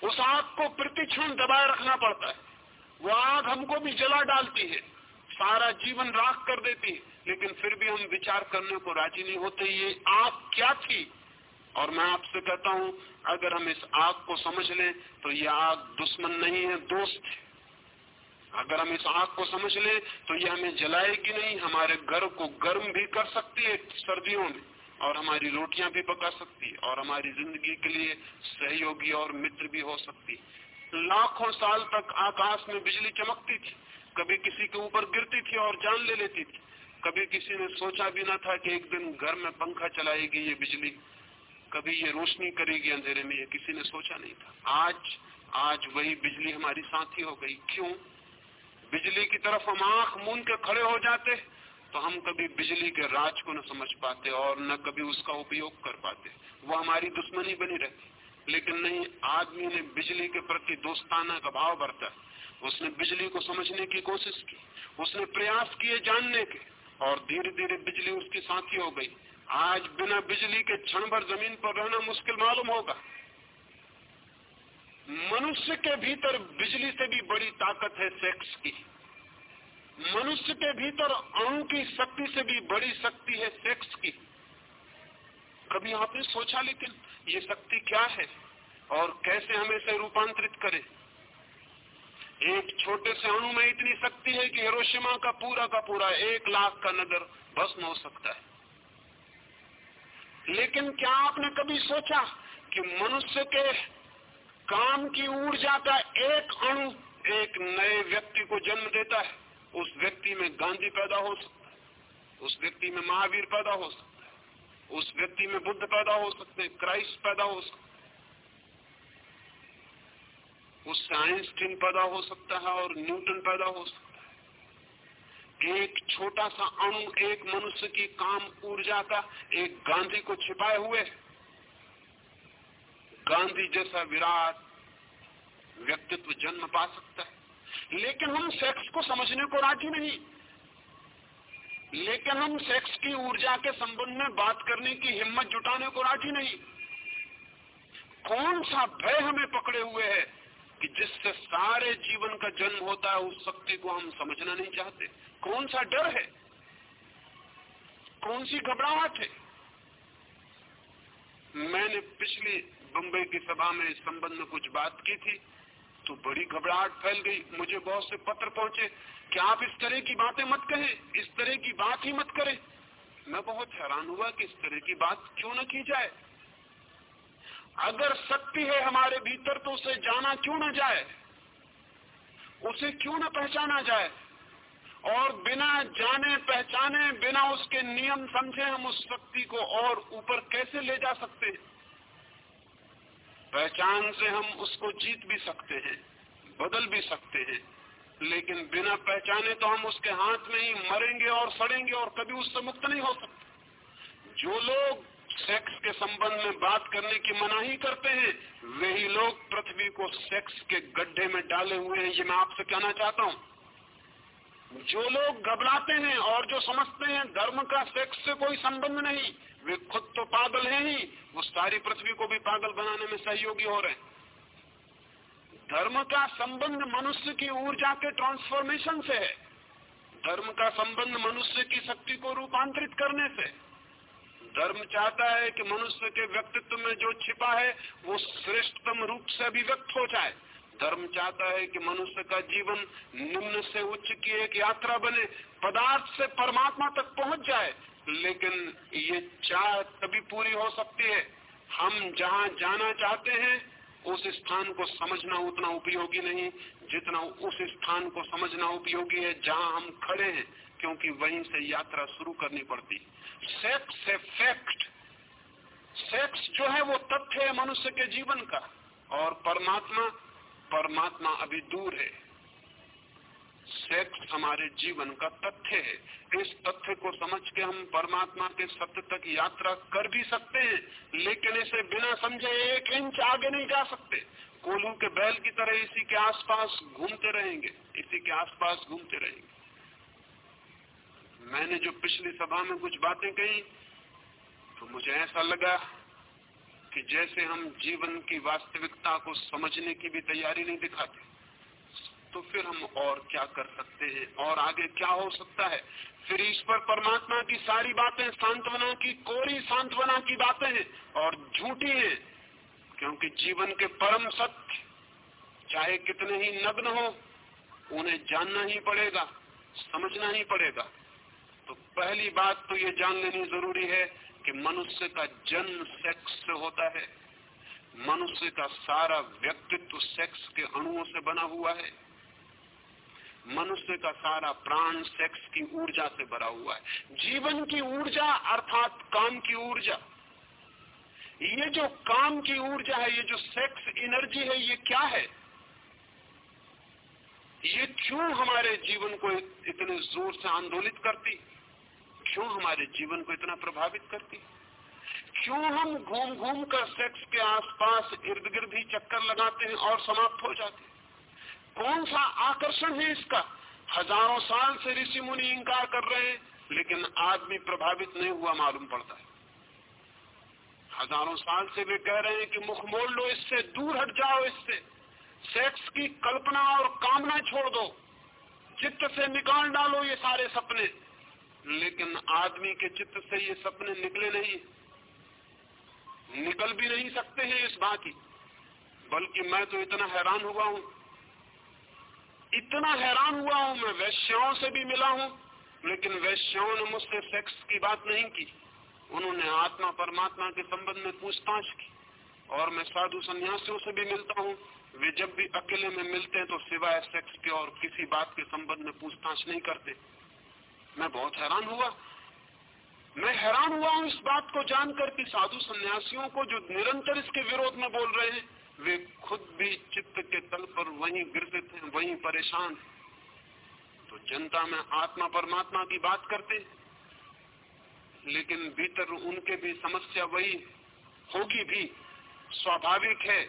उस आग को प्रतिक्षण दबाए रखना पड़ता है। वो आग हमको भी जला डालती है। सारा जीवन राख कर देती है। लेकिन फिर भी हम विचार करने को राज़ी नहीं होते। ये आग क्या थी? और मैं आपसे कहता हूँ, अगर हम इस आग को समझ लें तो ये आग दुश्मन नहीं है, दोस्त है। अगर हम इस आग को समझ लें तो ये हमें जलाएगी नहीं, हमारे घर को गर्म भी कर सकती है सर्दियों में, और हमारी रोटियाँ भी पका सकती है, और हमारी ज़िंदगी के लिए सहयोगी और मित्र भी हो सकती लाखों साल तक आकाश में बिजली चमकती थी, कभी किसी के ऊपर गिरती थी और जान ले लेती थी। कभी किसी ने सोचा भी ना था कि एक दिन घर में पंखा चलाएगी ये बिजली, कभी ये रोशनी करेगी अंधेरे में, ये किसी ने सोचा नहीं था। आज आज वही बिजली हमारी साथी हो गई। क्यों? बिजली की तरफ़ हम आँख मून के खड़े हो जाते तो हम कभी बिजली के राज को न समझ पाते और न कभी उसका उपयोग कर पाते। वो हमारी दुश्मनी बनी रहती। लेकिन नहीं, आदमी ने बिजली के प्रति दोस्ताना का भाव बरता। उसने बिजली को समझने की कोशिश की। उसने प्रयास किए जानने के और धीरे धीरे बिजली उसकी साथी हो गई। आज बिना बिजली के क्षण भर ज़मीन पर रहना मुश्किल मालूम होगा। मनुष्य के भीतर बिजली से भी बड़ी ताकत है सेक्स की। मनुष्य के भीतर अणु की शक्ति से भी बड़ी शक्ति है सेक्स की। कभी आपने सोचा लेकिन ये शक्ति क्या है और कैसे हमें इसे रूपांतरित करे? एक छोटे से अणु में इतनी शक्ति है कि हिरोशिमा का पूरा का पूरा एक लाख का नगर भस्म हो सकता है। लेकिन क्या आपने कभी सोचा कि मनुष्य के काम की ऊर्जा का एक अणु एक नए व्यक्ति को जन्म देता है। उस व्यक्ति में गांधी पैदा हो सकता है। उस व्यक्ति में महावीर पैदा हो सकता है। उस व्यक्ति में बुद्ध पैदा हो सकते हैं। क्राइस्ट पैदा हो सकता उससे आइंस्टीन पैदा हो सकता है और न्यूटन पैदा हो सकता है। एक छोटा सा अणु एक मनुष्य की काम ऊर्जा का एक गांधी को छिपाए हुए गांधी जैसा विराट व्यक्तित्व जन्म पा सकता है। लेकिन हम सेक्स को समझने को राज़ी नहीं। लेकिन हम सेक्स की ऊर्जा के संबंध में बात करने की हिम्मत जुटाने को राज़ी नहीं। कौन सा भय हमें पकड़े हुए है कि जिससे सारे जीवन का जन्म होता है, उस शक्ति को हम समझना नहीं चाहते? कौन सा डर है? कौन सी घबराहट है? मैंने पिछली बंबई की सभा में इस संबंध में कुछ बात की थी तो बड़ी घबराहट फैल गई। मुझे बहुत से पत्र पहुँचे कि आप इस तरह की बातें मत कहें? इस तरह की बात ही मत करें। मैं बहुत हैरान हुआ कि इस तरह की बात क्यों न की जाए। अगर शक्ति है हमारे भीतर तो उसे जाना क्यों न जाए? उसे क्यों न पहचाना जाए? और बिना जाने पहचाने, बिना उसके नियम समझे हम उस शक्ति को और ऊपर कैसे ले जा सकते हैं? पहचान से हम उसको जीत भी सकते हैं, बदल भी सकते हैं, लेकिन बिना पहचाने तो हम उसके हाथ में ही मरेंगे और सड़ेंगे और कभी उससे मुक्त नहीं हो सकते। जो लोग सेक्स के संबंध में बात करने की मनाही करते हैं, वही लोग पृथ्वी को सेक्स के गड्ढे में डाले हुए हैं। ये मैं आपसे कहना चाहता हूँ जो लोग घबराते हैं और जो समझते हैं धर्म का सेक्स से कोई संबंध नहीं, वे खुद तो पागल हैं ही। वो सारी पृथ्वी को भी पागल बनाने में सहयोगी हो रहे हैं। धर्म का संबंध मनुष्य की ऊर्जा के ट्रांसफॉर्मेशन से है। धर्म का संबंध मनुष्य की शक्ति को रूपांतरित करने से धर्म चाहता है कि मनुष्य के व्यक्तित्व में जो छिपा है, वो श्रेष्ठतम रूप से अभिव्यक्त हो जाए। धर्म चाहता है कि मनुष्य का जीवन निम्न से उच्च की एक यात्रा बने, पदार्थ से परमात्मा तक पहुँच जाए। लेकिन ये चाह तभी पूरी हो सकती है। हम जहाँ जाना चाहते हैं, उस स्थान को समझना उतना उपयोगी नहीं, जितना उस स्थान को समझना उपयोगी है, जहाँ हम खड़े हैं, क्योंकि वहीं से यात्रा शुरू करनी पड़ती। सेक्स है फैक्ट सेक्स जो है वो तथ्य है मनुष्य के जीवन का। और परमात्मा परमात्मा अभी दूर है। सेक्स हमारे जीवन का तथ्य है। इस तथ्य को समझ के हम परमात्मा के सत्य तक यात्रा कर भी सकते हैं, लेकिन इसे बिना समझे एक इंच आगे नहीं जा सकते। कोलू के बैल की तरह इसी के आसपास घूमते रहेंगे, इसी के आसपास घूमते रहेंगे। मैंने जो पिछली सभा में कुछ बातें कही तो मुझे ऐसा लगा कि जैसे हम जीवन की वास्तविकता को समझने की भी तैयारी नहीं दिखाते तो फिर हम और क्या कर सकते हैं, और आगे क्या हो सकता है? फिर ईश्वर परमात्मा की सारी बातें, सांत्वना की, कोरी सांत्वना की बातें हैं, और झूठी हैं, क्योंकि जीवन के परम सत्य, चाहे कितने ही नग्न हो, उन्हें जानना ही पड़ेगा, समझना ही पड़ेगा। तो पहली बात तो ये जान लेनी ज़रूरी है कि मनुष्य का जन्म सेक्स से होता है। मनुष्य का सारा व्यक्तित्व सेक्स के अणुओं से बना हुआ है। मनुष्य का सारा प्राण सेक्स की ऊर्जा से भरा हुआ है। जीवन की ऊर्जा अर्थात काम की ऊर्जा। ये जो काम की ऊर्जा है, ये जो सेक्स एनर्जी है, ये क्या है? ये क्यों हमारे जीवन को इतने ज़ोर से आंदोलित करती? क्यों हमारे जीवन को इतना प्रभावित करती? क्यों हम घूम घूम कर सेक्स के आसपास इर्द गिर्द ही चक्कर लगाते हैं और समाप्त हो जाते हैं? कौन सा आकर्षण है इसका? हज़ारों साल से ऋषि मुनि इंकार कर रहे हैं, लेकिन आदमी प्रभावित नहीं हुआ मालूम पड़ता है। हज़ारों साल से वे कह रहे हैं कि मुख मोड़ लो इससे, दूर हट जाओ इससे। सेक्स की कल्पना और कामना छोड़ दो। चित्त से निकाल डालो ये सारे सपने। लेकिन आदमी के चित्त से ये सपने निकले नहीं। निकल भी नहीं सकते हैं इस बात की। बल्कि मैं तो इतना हैरान हुआ हूँ। इतना हैरान हुआ हूँ, मैं वैश्याओं से भी मिला हूँ, लेकिन वैश्याओं ने मुझसे सेक्स की बात नहीं की। उन्होंने आत्मा परमात्मा के संबंध में पूछताछ की। और मैं साधु सन्यासियों से भी मिलता हूँ। वे जब भी अकेले में मिलते हैं तो सिवाय सेक्स के और किसी बात के संबंध में पूछताछ नहीं करते। मैं बहुत हैरान हुआ। मैं हैरान हुआ हूँ इस बात को जानकर कि साधु सन्यासियों को जो निरंतर इसके विरोध में बोल रहे हैं, वे खुद भी चित्त के तल पर वहीं गिरते हैं वहीं परेशान। तो जनता में आत्मा परमात्मा की बात करते लेकिन भीतर उनके भी समस्या वही होगी भी। स्वाभाविक है,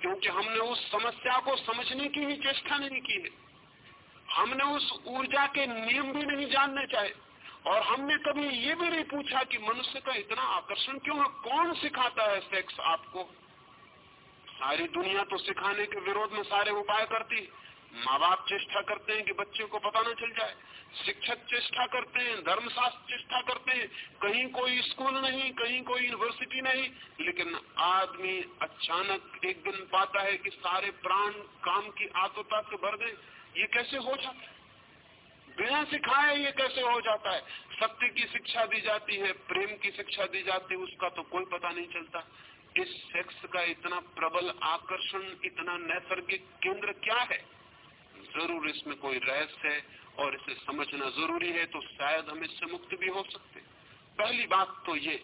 क्योंकि हमने उस समस्या को समझने की ही चेष्टा नहीं की है। हमने उस ऊर्जा के नियम भी नहीं जानने चाहे। और हमने कभी ये भी नहीं पूछा कि मनुष्य का इतना आकर्षण क्यों है? कौन सिखाता है सेक्स आपको? सारी दुनिया तो सिखाने के विरोध में सारे उपाय करती। माँ बाप चेष्टा करते हैं कि बच्चे को पता न चल जाए। शिक्षक चेष्टा करते हैं, धर्मशास्त्र चेष्टा करते हैं। कहीं कोई स्कूल नहीं, कहीं कोई यूनिवर्सिटी नहीं। लेकिन आदमी अचानक एक दिन पाता है कि सारे प्राण काम की आतुरता से भर गए ये कैसे हो जाता है? बिना सिखाए ये कैसे हो जाता है? सत्य की शिक्षा दी जाती है, प्रेम की शिक्षा दी जाती है, उसका तो कोई पता नहीं चलता। इस सेक्स का इतना प्रबल आकर्षण, इतना नैसर्गिक केंद्र क्या है? ज़रूर इसमें कोई रहस्य है और इसे समझना ज़रूरी है तो शायद हम इससे मुक्त भी हो सकते। पहली बात तो ये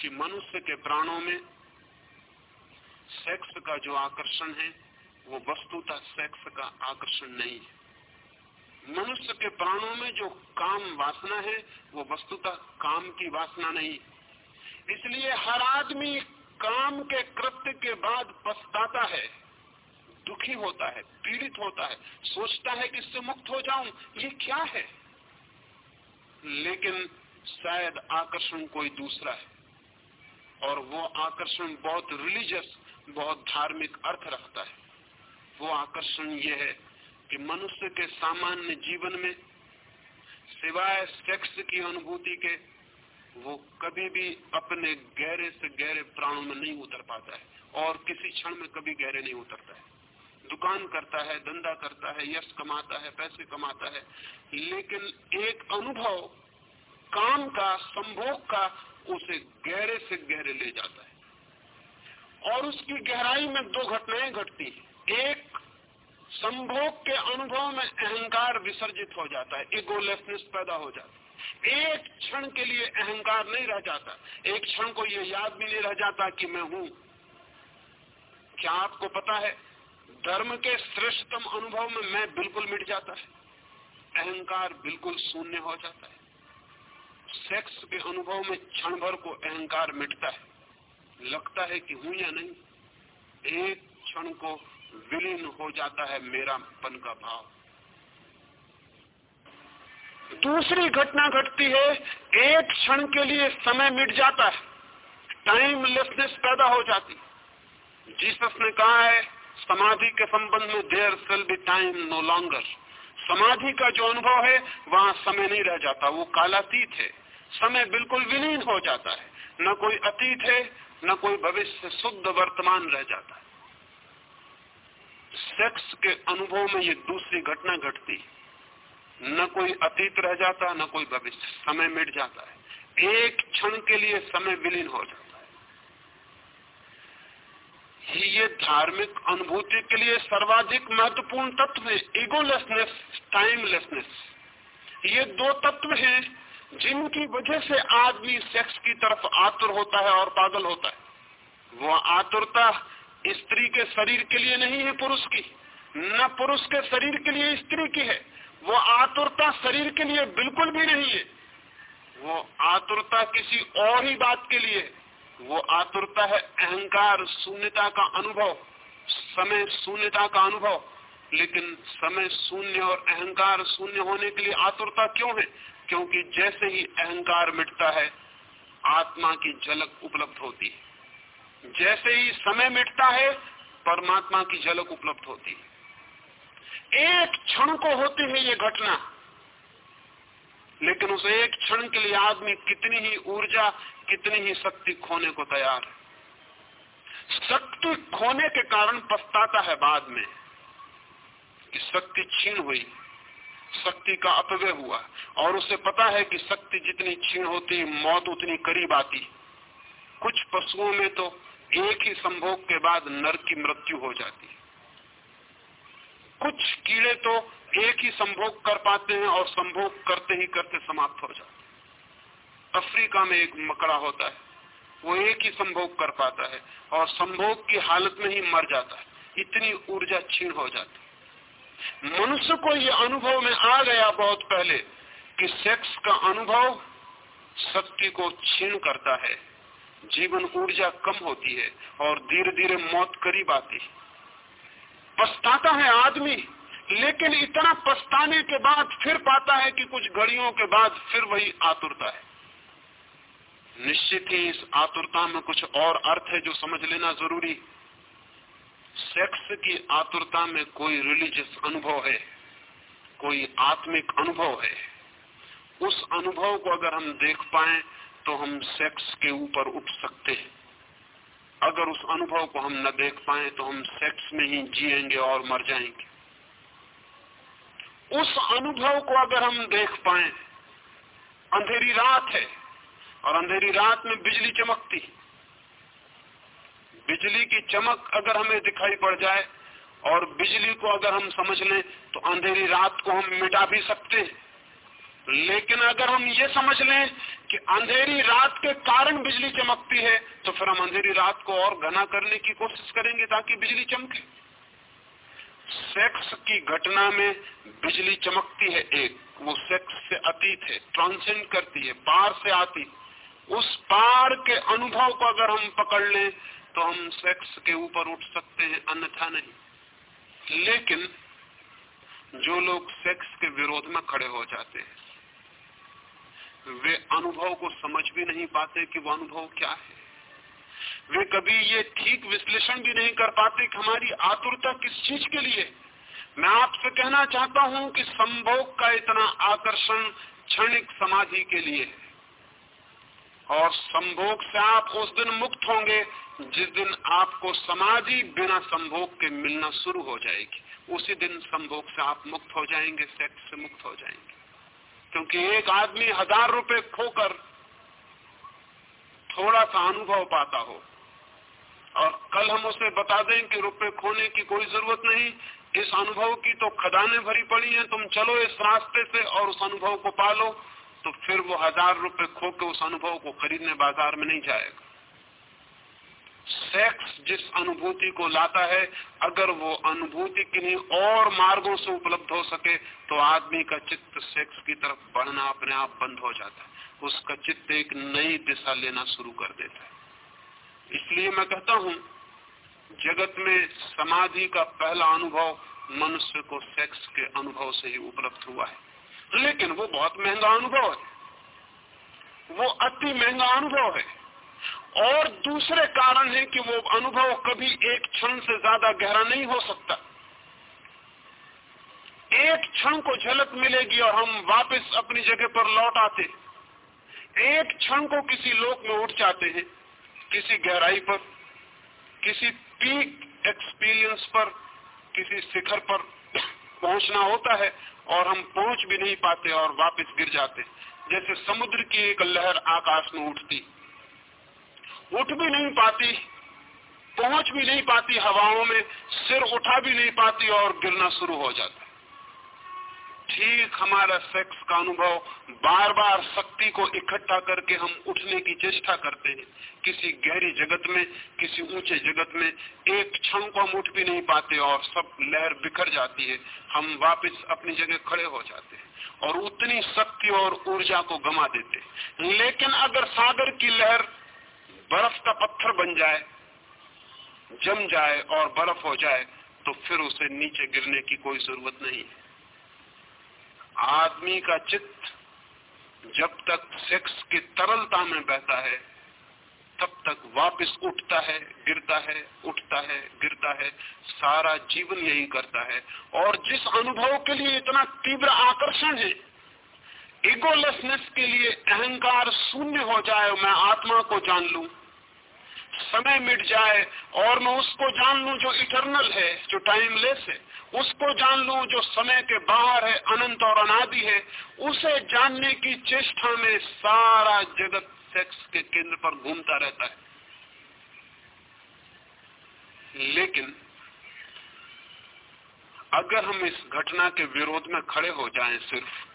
कि मनुष्य के प्राणों में सेक्स का जो आकर्षण है वो वस्तुता सेक्स का आकर्षण नहीं है। मनुष्य के प्राणों में जो काम वासना है, वो वस्तुतः काम की वासना नहीं। इसलिए हर आदमी काम के कृत्य के बाद पछताता है, दुखी होता है, पीड़ित होता है, सोचता है कि इससे मुक्त हो जाऊँ, ये क्या है? लेकिन शायद आकर्षण कोई दूसरा है, और वो आकर्षण बहुत रिलीजियस बहुत धार्मिक अर्थ रखता है। वो आकर्षण ये है कि मनुष्य के सामान्य जीवन में सिवाय सेक्स की अनुभूति के वो कभी भी अपने गहरे से गहरे प्राणों में नहीं उतर पाता है और किसी क्षण में कभी गहरे नहीं उतरता है। दुकान करता है, धंधा करता है, यश कमाता है, पैसे कमाता है, लेकिन एक अनुभव, काम का, संभोग का उसे गहरे से गहरे ले जाता है। और उसकी गहराई में दो घटनाएँ घटती है। एक संभोग के अनुभव में अहंकार विसर्जित हो जाता है इगोलेसनेस पैदा हो जाता है। एक क्षण के लिए अहंकार नहीं रह जाता। एक क्षण को यह याद भी नहीं रह जाता कि मैं हूँ। क्या आपको पता है, धर्म के श्रेष्ठतम अनुभव में मैं बिल्कुल मिट जाता है। अहंकार बिल्कुल शून्य हो जाता है। सेक्स के अनुभव में क्षण भर को अहंकार मिटता है। लगता है कि हूँ या नहीं। एक क्षण को विलीन हो जाता है मेरा पन का भाव। दूसरी घटना घटती है, एक क्षण के लिए समय मिट जाता है टाइमलेसनेस पैदा हो जाती जीसस ने कहा है, समाधि के संबंध में there shall be time no longer समाधि का जो अनुभव है, वहाँ समय नहीं रह जाता, वो कालातीत है। समय बिल्कुल विलीन हो जाता है। न कोई अतीत है, न कोई भविष्य, शुद्ध वर्तमान रह जाता है। सेक्स के अनुभव में ये दूसरी घटना घटती न कोई अतीत रह जाता, न कोई भविष्य। समय मिट जाता है। एक क्षण के लिए समय विलीन हो जाता है। ये धार्मिक अनुभूति के लिए सर्वाधिक महत्वपूर्ण तत्व है। इगोलेसनेस टाइमलेसनेस ये दो तत्व हैं जिनकी वजह से आदमी सेक्स की तरफ़ आतुर होता है और पागल होता है। वो आतुरता स्त्री के शरीर के लिए नहीं है पुरुष की। न पुरुष के शरीर के लिए स्त्री की है। वो आतुरता शरीर के लिए बिल्कुल भी नहीं है। वो आतुरता किसी और ही बात के लिए। वो आतुरता है अहंकार, शून्यता का अनुभव। समय शून्यता का अनुभव। लेकिन समय शून्य और अहंकार शून्य होने के लिए आतुरता क्यों है? क्योंकि जैसे ही अहंकार मिटता है, आत्मा की झलक उपलब्ध होती है। जैसे ही समय मिटता है, परमात्मा की झलक उपलब्ध होती है। एक क्षण को होती है ये घटना, लेकिन उस एक क्षण के लिए आदमी कितनी ही ऊर्जा, कितनी ही शक्ति खोने को तैयार है। शक्ति खोने के कारण पछताता है बाद में कि शक्ति छीन हुई, शक्ति का अपव्य हुआ, और उसे पता है कि शक्ति जितनी छीन होती, मौत उतनी करीब आती। कुछ पशुओं में तो एक ही संभोग के बाद नर की मृत्यु हो जाती है। कुछ कीड़े तो एक ही संभोग कर पाते हैं और संभोग करते ही करते समाप्त हो जाते हैं। अफ्रीका में एक मकड़ा होता है, वो एक ही संभोग कर पाता है और संभोग की हालत में ही मर जाता है, इतनी ऊर्जा छीण हो जाती मनुष्य को ये अनुभव में आ गया बहुत पहले कि सेक्स का अनुभव शक्ति को छीण करता है। जीवन ऊर्जा कम होती है और धीरे धीरे मौत करीब आती है। पछताता है आदमी, लेकिन इतना पछताने के बाद फिर पाता है कि कुछ घड़ियों के बाद फिर वही आतुरता है। निश्चित ही इस आतुरता में कुछ और अर्थ है जो समझ लेना ज़रूरी। सेक्स की आतुरता में कोई रिलीजियस अनुभव है, कोई आत्मिक अनुभव है। उस अनुभव को अगर हम देख पाए तो हम सेक्स के ऊपर उठ सकते हैं। अगर उस अनुभव को हम न देख पाए तो हम सेक्स में ही जिएँगे और मर जाएँगे। उस अनुभव को अगर हम देख पाए, अंधेरी रात है, और अंधेरी रात में बिजली चमकती बिजली की चमक अगर हमें दिखाई पड़ जाए, और बिजली को अगर हम समझ लें तो अंधेरी रात को हम मिटा भी सकते हैं। लेकिन अगर हम ये समझ लें कि अंधेरी रात के कारण बिजली चमकती है तो फिर हम अंधेरी रात को और घना करने की कोशिश करेंगे ताकि बिजली चमके। सेक्स की घटना में बिजली चमकती है एक, वो सेक्स से अतीत है, ट्रांसेंड करती है पार से आती उस पार के अनुभव को अगर हम पकड़ लें तो हम सेक्स के ऊपर उठ सकते हैं, अन्यथा नहीं। लेकिन जो लोग सेक्स के विरोध में खड़े हो जाते हैं वे अनुभव को समझ भी नहीं पाते कि वो अनुभव क्या है। वे कभी ये ठीक विश्लेषण भी नहीं कर पाते कि हमारी आतुरता किस चीज़ के लिए। मैं आपसे कहना चाहता हूँ कि संभोग का इतना आकर्षण क्षणिक समाधि के लिए है। और संभोग से आप उस दिन मुक्त होंगे, जिस दिन आपको समाधि बिना संभोग के मिलना शुरू हो जाएगी। उसी दिन संभोग से आप मुक्त हो जाएँगे, सेक्स से मुक्त हो जाएँगे। क्योंकि एक आदमी हज़ार रुपए खोकर थोड़ा सा अनुभव पाता हो। और कल हम उसे बता दें कि रुपए खोने की कोई ज़रूरत नहीं। इस अनुभव की तो खदाने भरी पड़ी हैं। तुम चलो इस रास्ते से और उस अनुभव को पालो तो फिर वो हज़ार रुपए खो के उस अनुभव को खरीदने बाज़ार में नहीं जाएगा। सेक्स जिस अनुभूति को लाता है, अगर वो अनुभूति किन्हीं और मार्गों से उपलब्ध हो सके तो आदमी का चित्त सेक्स की तरफ़ बढ़ना अपने आप बंद हो जाता है। उसका चित्त एक नई दिशा लेना शुरू कर देता है। इसलिए मैं कहता हूँ, जगत में समाधि का पहला अनुभव मनुष्य को सेक्स के अनुभव से ही उपलब्ध हुआ है। लेकिन वो बहुत महँगा अनुभव है। वो अति महँगा अनुभव है। और दूसरे कारण है कि वो अनुभव कभी एक क्षण से ज़्यादा गहरा नहीं हो सकता। एक क्षण को झलक मिलेगी और हम वापस अपनी जगह पर लौट आते एक क्षण को किसी लोक में उठ जाते हैं, किसी गहराई पर, किसी पीक एक्सपीरियंस पर, किसी शिखर पर पहुँचना होता है और हम पहुँच भी नहीं पाते और वापस गिर जाते जैसे समुद्र की एक लहर आकाश में उठती। उठ भी नहीं पाती, पहुँच भी नहीं पाती हवाओं में, सिर उठा भी नहीं पाती और गिरना शुरू हो जाता ठीक हमारा सेक्स का अनुभव बार बार शक्ति को इकट्ठा करके हम उठने की चेष्टा करते हैं। किसी गहरी जगत में, किसी ऊँचे जगत में, एक क्षण को हम उठ भी नहीं पाते और सब लहर बिखर जाती है। हम वापस अपनी जगह खड़े हो जाते हैं और उतनी शक्ति और ऊर्जा को गमा देते हैं। लेकिन अगर सागर की लहर बर्फ़ का पत्थर बन जाए, जम जाए और बर्फ़ हो जाए तो फिर उसे नीचे गिरने की कोई ज़रूरत नहीं आदमी का चित्त जब तक सेक्स की तरलता में बहता है, तब तक वापस उठता है, गिरता है, उठता है, गिरता है, सारा जीवन यही करता है। और जिस अनुभव के लिए इतना तीव्र आकर्षण है इगोलेसनेस के लिए अहंकार शून्य हो जाए, मैं आत्मा को जान लू। समय मिट जाए और मैं उसको जान लू जो इटरनल है, जो टाइमलेस है। उसको जान लू जो समय के बाहर है, अनंत और अनादि है। उसे जानने की चेष्टा में सारा जगत सेक्स के केंद्र पर घूमता रहता है। लेकिन अगर हम इस घटना के विरोध में खड़े हो जाएँ सिर्फ़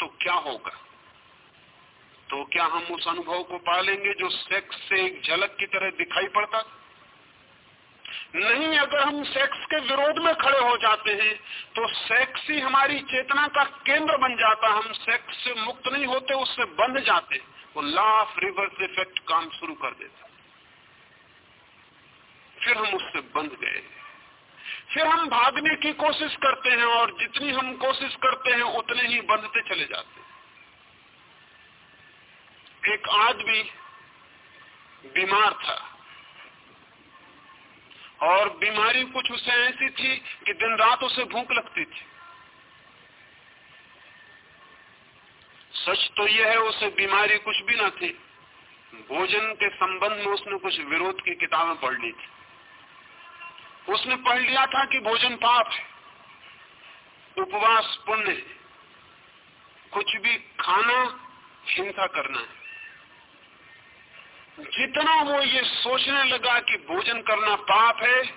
तो क्या होगा? तो क्या हम उस अनुभव को पालेंगे जो सेक्स से एक झलक की तरह दिखाई पड़ता? नहीं, अगर हम सेक्स के विरोध में खड़े हो जाते हैं तो सेक्स ही हमारी चेतना का केंद्र बन जाता। हम सेक्स से मुक्त नहीं होते, उससे बंध जाते। वो लाफ रिवर्स इफ़ेक्ट काम शुरू कर देता। फिर हम उससे बंध गए। फिर हम भागने की कोशिश करते हैं और जितनी हम कोशिश करते हैं, उतने ही बंधते चले जाते हैं। एक आदमी बीमार था और बीमारी कुछ उसे ऐसी थी कि दिन रात उसे भूख लगती थी। सच तो यह है, उसे बीमारी कुछ भी ना थी। भोजन के संबंध में उसने कुछ विरोध की किताबें पढ़ ली थी। उसने पढ़ लिया था कि भोजन पाप है। उपवास पुण्य है। कुछ भी खाना, हिंसा करना है। जितना वो ये सोचने लगा कि भोजन करना पाप है,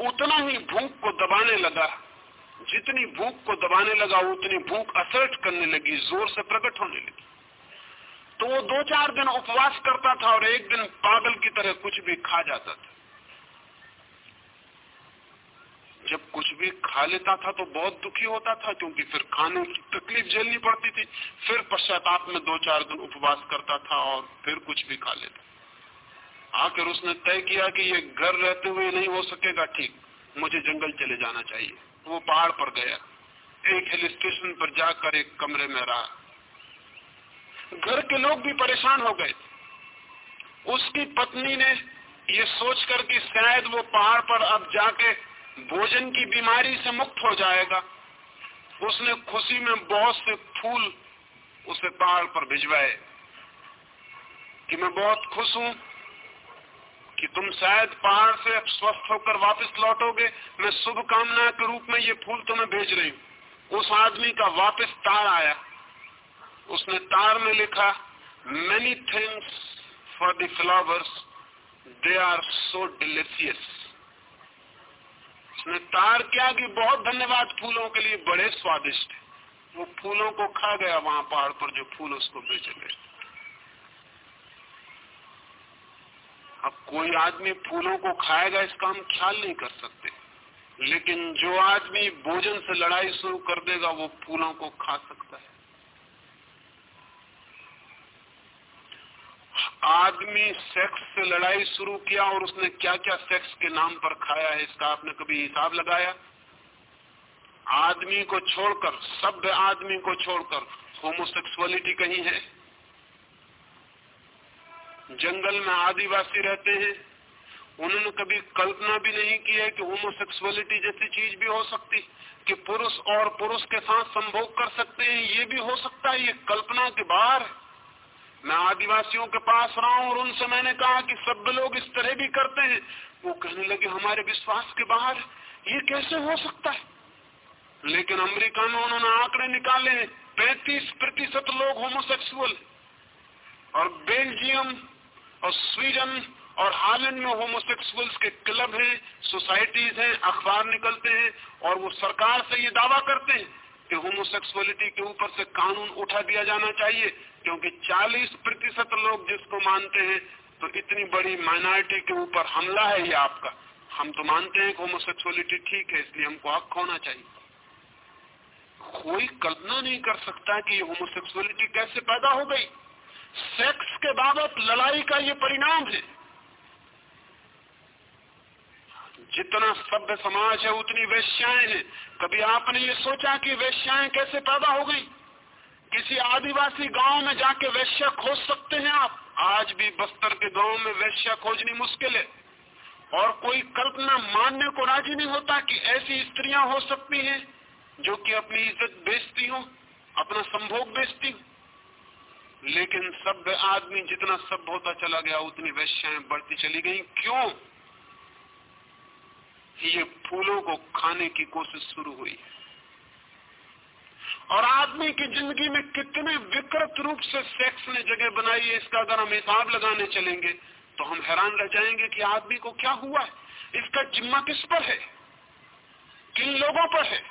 उतना ही भूख को दबाने लगा। जितनी भूख को दबाने लगा, उतनी भूख असर्ट करने लगी, ज़ोर से प्रकट होने लगी। तो वो दो चार दिन उपवास करता था और एक दिन पागल की तरह कुछ भी खा जाता था। जब कुछ भी खा लेता था तो बहुत दुखी होता था, क्योंकि फिर खाने की तकलीफ़ झेलनी पड़ती थी। फिर पश्चाताप में दो चार दिन उपवास करता था और फिर कुछ भी खा लेता। आखिर उसने तय किया कि ये घर रहते हुए नहीं हो सकेगा, ठीक, मुझे जंगल चले जाना चाहिए। वो पहाड़ पर गया। एक हिल स्टेशन पर जाकर एक कमरे में रहा। घर के लोग भी परेशान हो गए। उसकी पत्नी ने ये सोचकर कि शायद वो पहाड़ पर अब जाके भोजन की बीमारी से मुक्त हो जाएगा। उसने खुशी में बहुत से फूल उसे पहाड़ पर भिजवाए कि मैं बहुत खुश हूँ कि तुम शायद पहाड़ से स्वस्थ होकर वापस लौटोगे। मैं शुभकामना के रूप में ये फूल तुम्हें भेज रही हूँ। उस आदमी का वापस तार आया। उसने तार में लिखा many things for the flowers they are so delicious उसने तार किया कि बहुत धन्यवाद फूलों के लिए, बड़े स्वादिष्ट है। वो फूलों को खा गया वहाँ पहाड़ पर, जो फूल उसको बेचे गए। अब कोई आदमी फूलों को खाएगा, इसका हम ख्याल नहीं कर सकते। लेकिन जो आदमी भोजन से लड़ाई शुरू कर देगा, वो फूलों को खा सकता है। आदमी सेक्स से लड़ाई शुरू किया और उसने क्या क्या सेक्स के नाम पर खाया है, इसका आपने कभी हिसाब लगाया? आदमी को छोड़कर, सभ्य आदमी को छोड़कर होमोसेक्सुअलिटी कहीं है? जंगल में आदिवासी रहते हैं, उन्होंने कभी कल्पना भी नहीं की है कि होमोसेक्सुअलिटी जैसी चीज़ भी हो सकती, कि पुरुष और पुरुष के साथ संभोग कर सकते हैं, ये भी हो सकता है, ये कल्पना के बाहर मैं आदिवासियों के पास रहा हूँ और उनसे मैंने कहा कि सब लोग इस तरह भी करते हैं। वो कहने लगे, हमारे विश्वास के बाहर ये कैसे हो सकता है? लेकिन अमेरिका में उन्होंने आंकड़े निकाले पैंतीस प्रतिशत लोग होमोसेक्सुअल। और बेल्जियम और स्वीडन और हालैंड में होमोसेक्सुअल्स के क्लब हैं, सोसाइटीज हैं, अखबार निकलते हैं और वो सरकार से ये दावा करते हैं कि होमोसेक्सुअलिटी के ऊपर से कानून उठा दिया जाना चाहिए, क्योंकि 40 प्रतिशत लोग जिसको मानते हैं तो इतनी बड़ी माइनॉरिटी के ऊपर हमला है ये आपका। हम तो मानते हैं कि होमोसेक्सुअलिटी ठीक है, इसलिए हमको हक होना चाहिए। कोई कल्पना नहीं कर सकता कि ये होमोसेक्सुअलिटी कैसे पैदा हो गई। सेक्स के बाबत लड़ाई का ये परिणाम है। जितना सभ्य समाज है, उतनी वेश्याएँ हैं। कभी आपने ये सोचा कि वेश्याएँ कैसे पैदा हो गई? किसी आदिवासी गाँव में जाके वैश्या खोज सकते हैं आप? आज भी बस्तर के गाँव में वैश्या खोजनी मुश्किल है। और कोई कल्पना मानने को राज़ी नहीं होता कि ऐसी स्त्रियाँ हो सकती हैं जो कि अपनी इज़्ज़त बेचती हो, अपना संभोग बेचती हो। लेकिन सभ्य आदमी जितना सभ्य होता चला गया, उतनी वैश्याएँ बढ़ती चली गई। क्यों? ये फूलों को खाने की कोशिश शुरू हुई। और आदमी की ज़िंदगी में कितने विकृत रूप से सेक्स ने जगह बनाई है, इसका अगर हम हिसाब लगाने चलेंगे तो हम हैरान रह जाएँगे कि आदमी को क्या हुआ है। इसका जिम्मा किस पर है? किन लोगों पर है?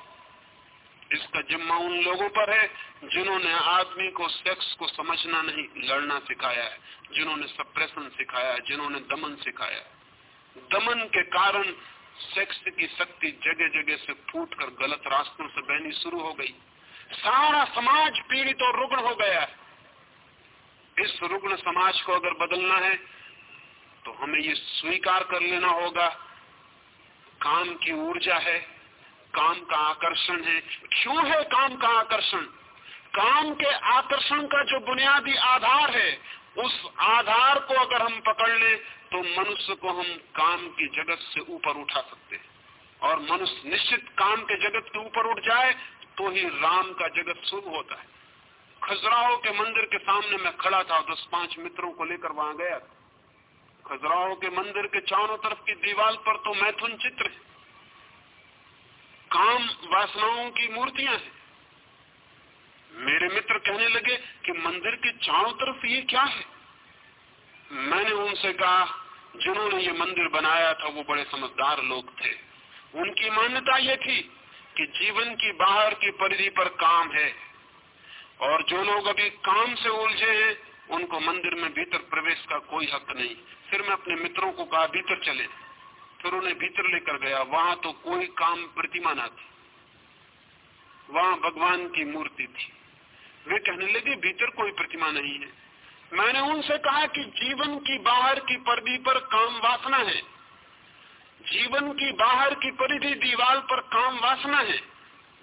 इसका जिम्मा उन लोगों पर है जिन्होंने आदमी को सेक्स को समझना नहीं, लड़ना सिखाया है, जिन्होंने सप्रेशन सिखाया है, जिन्होंने दमन सिखाया दमन के कारण सेक्स की शक्ति जगह जगह से फूट कर गलत रास्तों से बहनी शुरू हो गई। सारा समाज पीड़ित और रुग्ण हो गया इस रुग्ण समाज को अगर बदलना है तो हमें ये स्वीकार कर लेना होगा। काम की ऊर्जा है, काम का आकर्षण है। क्यों है काम का आकर्षण? काम के आकर्षण का जो बुनियादी आधार है, उस आधार को अगर हम पकड़ लें तो मनुष्य को हम काम की जगत से ऊपर उठा सकते हैं। और मनुष्य निश्चित काम के जगत के ऊपर उठ जाए तो ही राम का जगत शुभ होता है। खजुराहो के मंदिर के सामने मैं खड़ा था दस पाँच मित्रों को लेकर वहाँ गया खजुराहो के मंदिर के चारों तरफ़ की दीवार पर तो मैथुन चित्र है। काम वासनाओं की मूर्तियाँ हैं। मेरे मित्र कहने लगे कि मंदिर के चारों तरफ़ ये क्या है? मैंने उनसे कहा जिन्होंने ये मंदिर बनाया था, वो बड़े समझदार लोग थे। उनकी मान्यता ये थी कि जीवन की बाहर की परिधि पर काम है। और जो लोग अभी काम से उलझे हैं, उनको मंदिर में भीतर प्रवेश का कोई हक नहीं। फिर मैं अपने मित्रों को कहा, भीतर चले। फिर उन्हें भीतर लेकर गया। वहाँ तो कोई काम प्रतिमा ना थी। वहाँ भगवान की मूर्ति थी। वे कहने लगे, भीतर कोई प्रतिमा नहीं है। मैंने उनसे कहा कि जीवन की बाहर की परिधि पर काम वासना है। जीवन की बाहर की परिधि दीवार पर काम वासना है।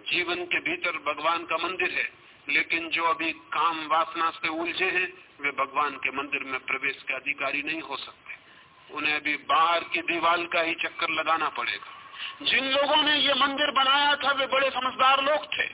जीवन के भीतर भगवान का मंदिर है, लेकिन जो अभी काम वासना से उलझे हैं, वे भगवान के मंदिर में प्रवेश के अधिकारी नहीं हो सकते। उन्हें अभी बाहर की दीवार का ही चक्कर लगाना पड़ेगा। जिन लोगों ने ये मंदिर बनाया था, वे बड़े समझदार लोग थे।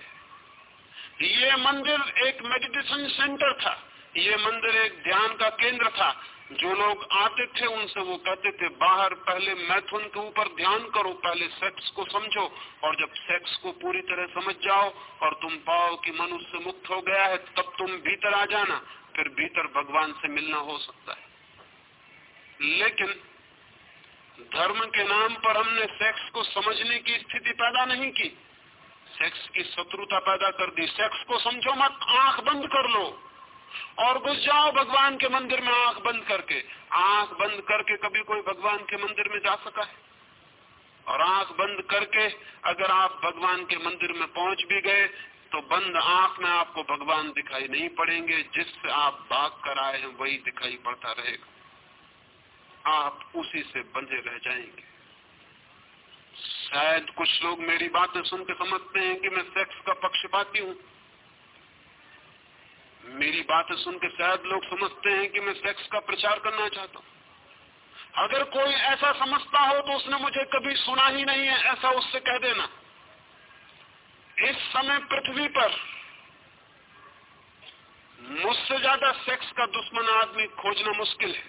ये मंदिर एक मेडिटेशन सेंटर था। ये मंदिर एक ध्यान का केंद्र था। जो लोग आते थे, उनसे वो कहते थे, बाहर पहले मैथुन के ऊपर ध्यान करो, पहले सेक्स को समझो, और जब सेक्स को पूरी तरह समझ जाओ, और तुम पाओ कि मनुष्य मुक्त हो गया है, तब तुम भीतर आ जाना, फिर भीतर भगवान से मिलना हो सकता है। लेकिन धर्म के नाम पर हमने सेक्स को समझने की स्थिति पैदा नहीं की। सेक्स की शत्रुता पैदा कर दी। सेक्स को समझो मत, आँख बंद कर लो। और घुस जाओ भगवान के मंदिर में आँख बंद करके। आँख बंद करके कभी कोई भगवान के मंदिर में जा सका है? और आँख बंद करके अगर आप भगवान के मंदिर में पहुँच भी गए तो बंद आँख में आपको भगवान दिखाई नहीं पड़ेंगे। जिससे आप भाग कर आए हैं, वही दिखाई पड़ता रहेगा। आप उसी से बंधे रह जाएँगे। शायद कुछ लोग मेरी बातें सुन के समझते हैं कि मैं सेक्स का पक्षपाती हूँ। मेरी बातें सुन के शायद लोग समझते हैं कि मैं सेक्स का प्रचार करना चाहता हूँ। अगर कोई ऐसा समझता हो तो उसने मुझे कभी सुना ही नहीं है, ऐसा उससे कह देना। इस समय पृथ्वी पर मुझसे ज़्यादा सेक्स का दुश्मन आदमी खोजना मुश्किल है।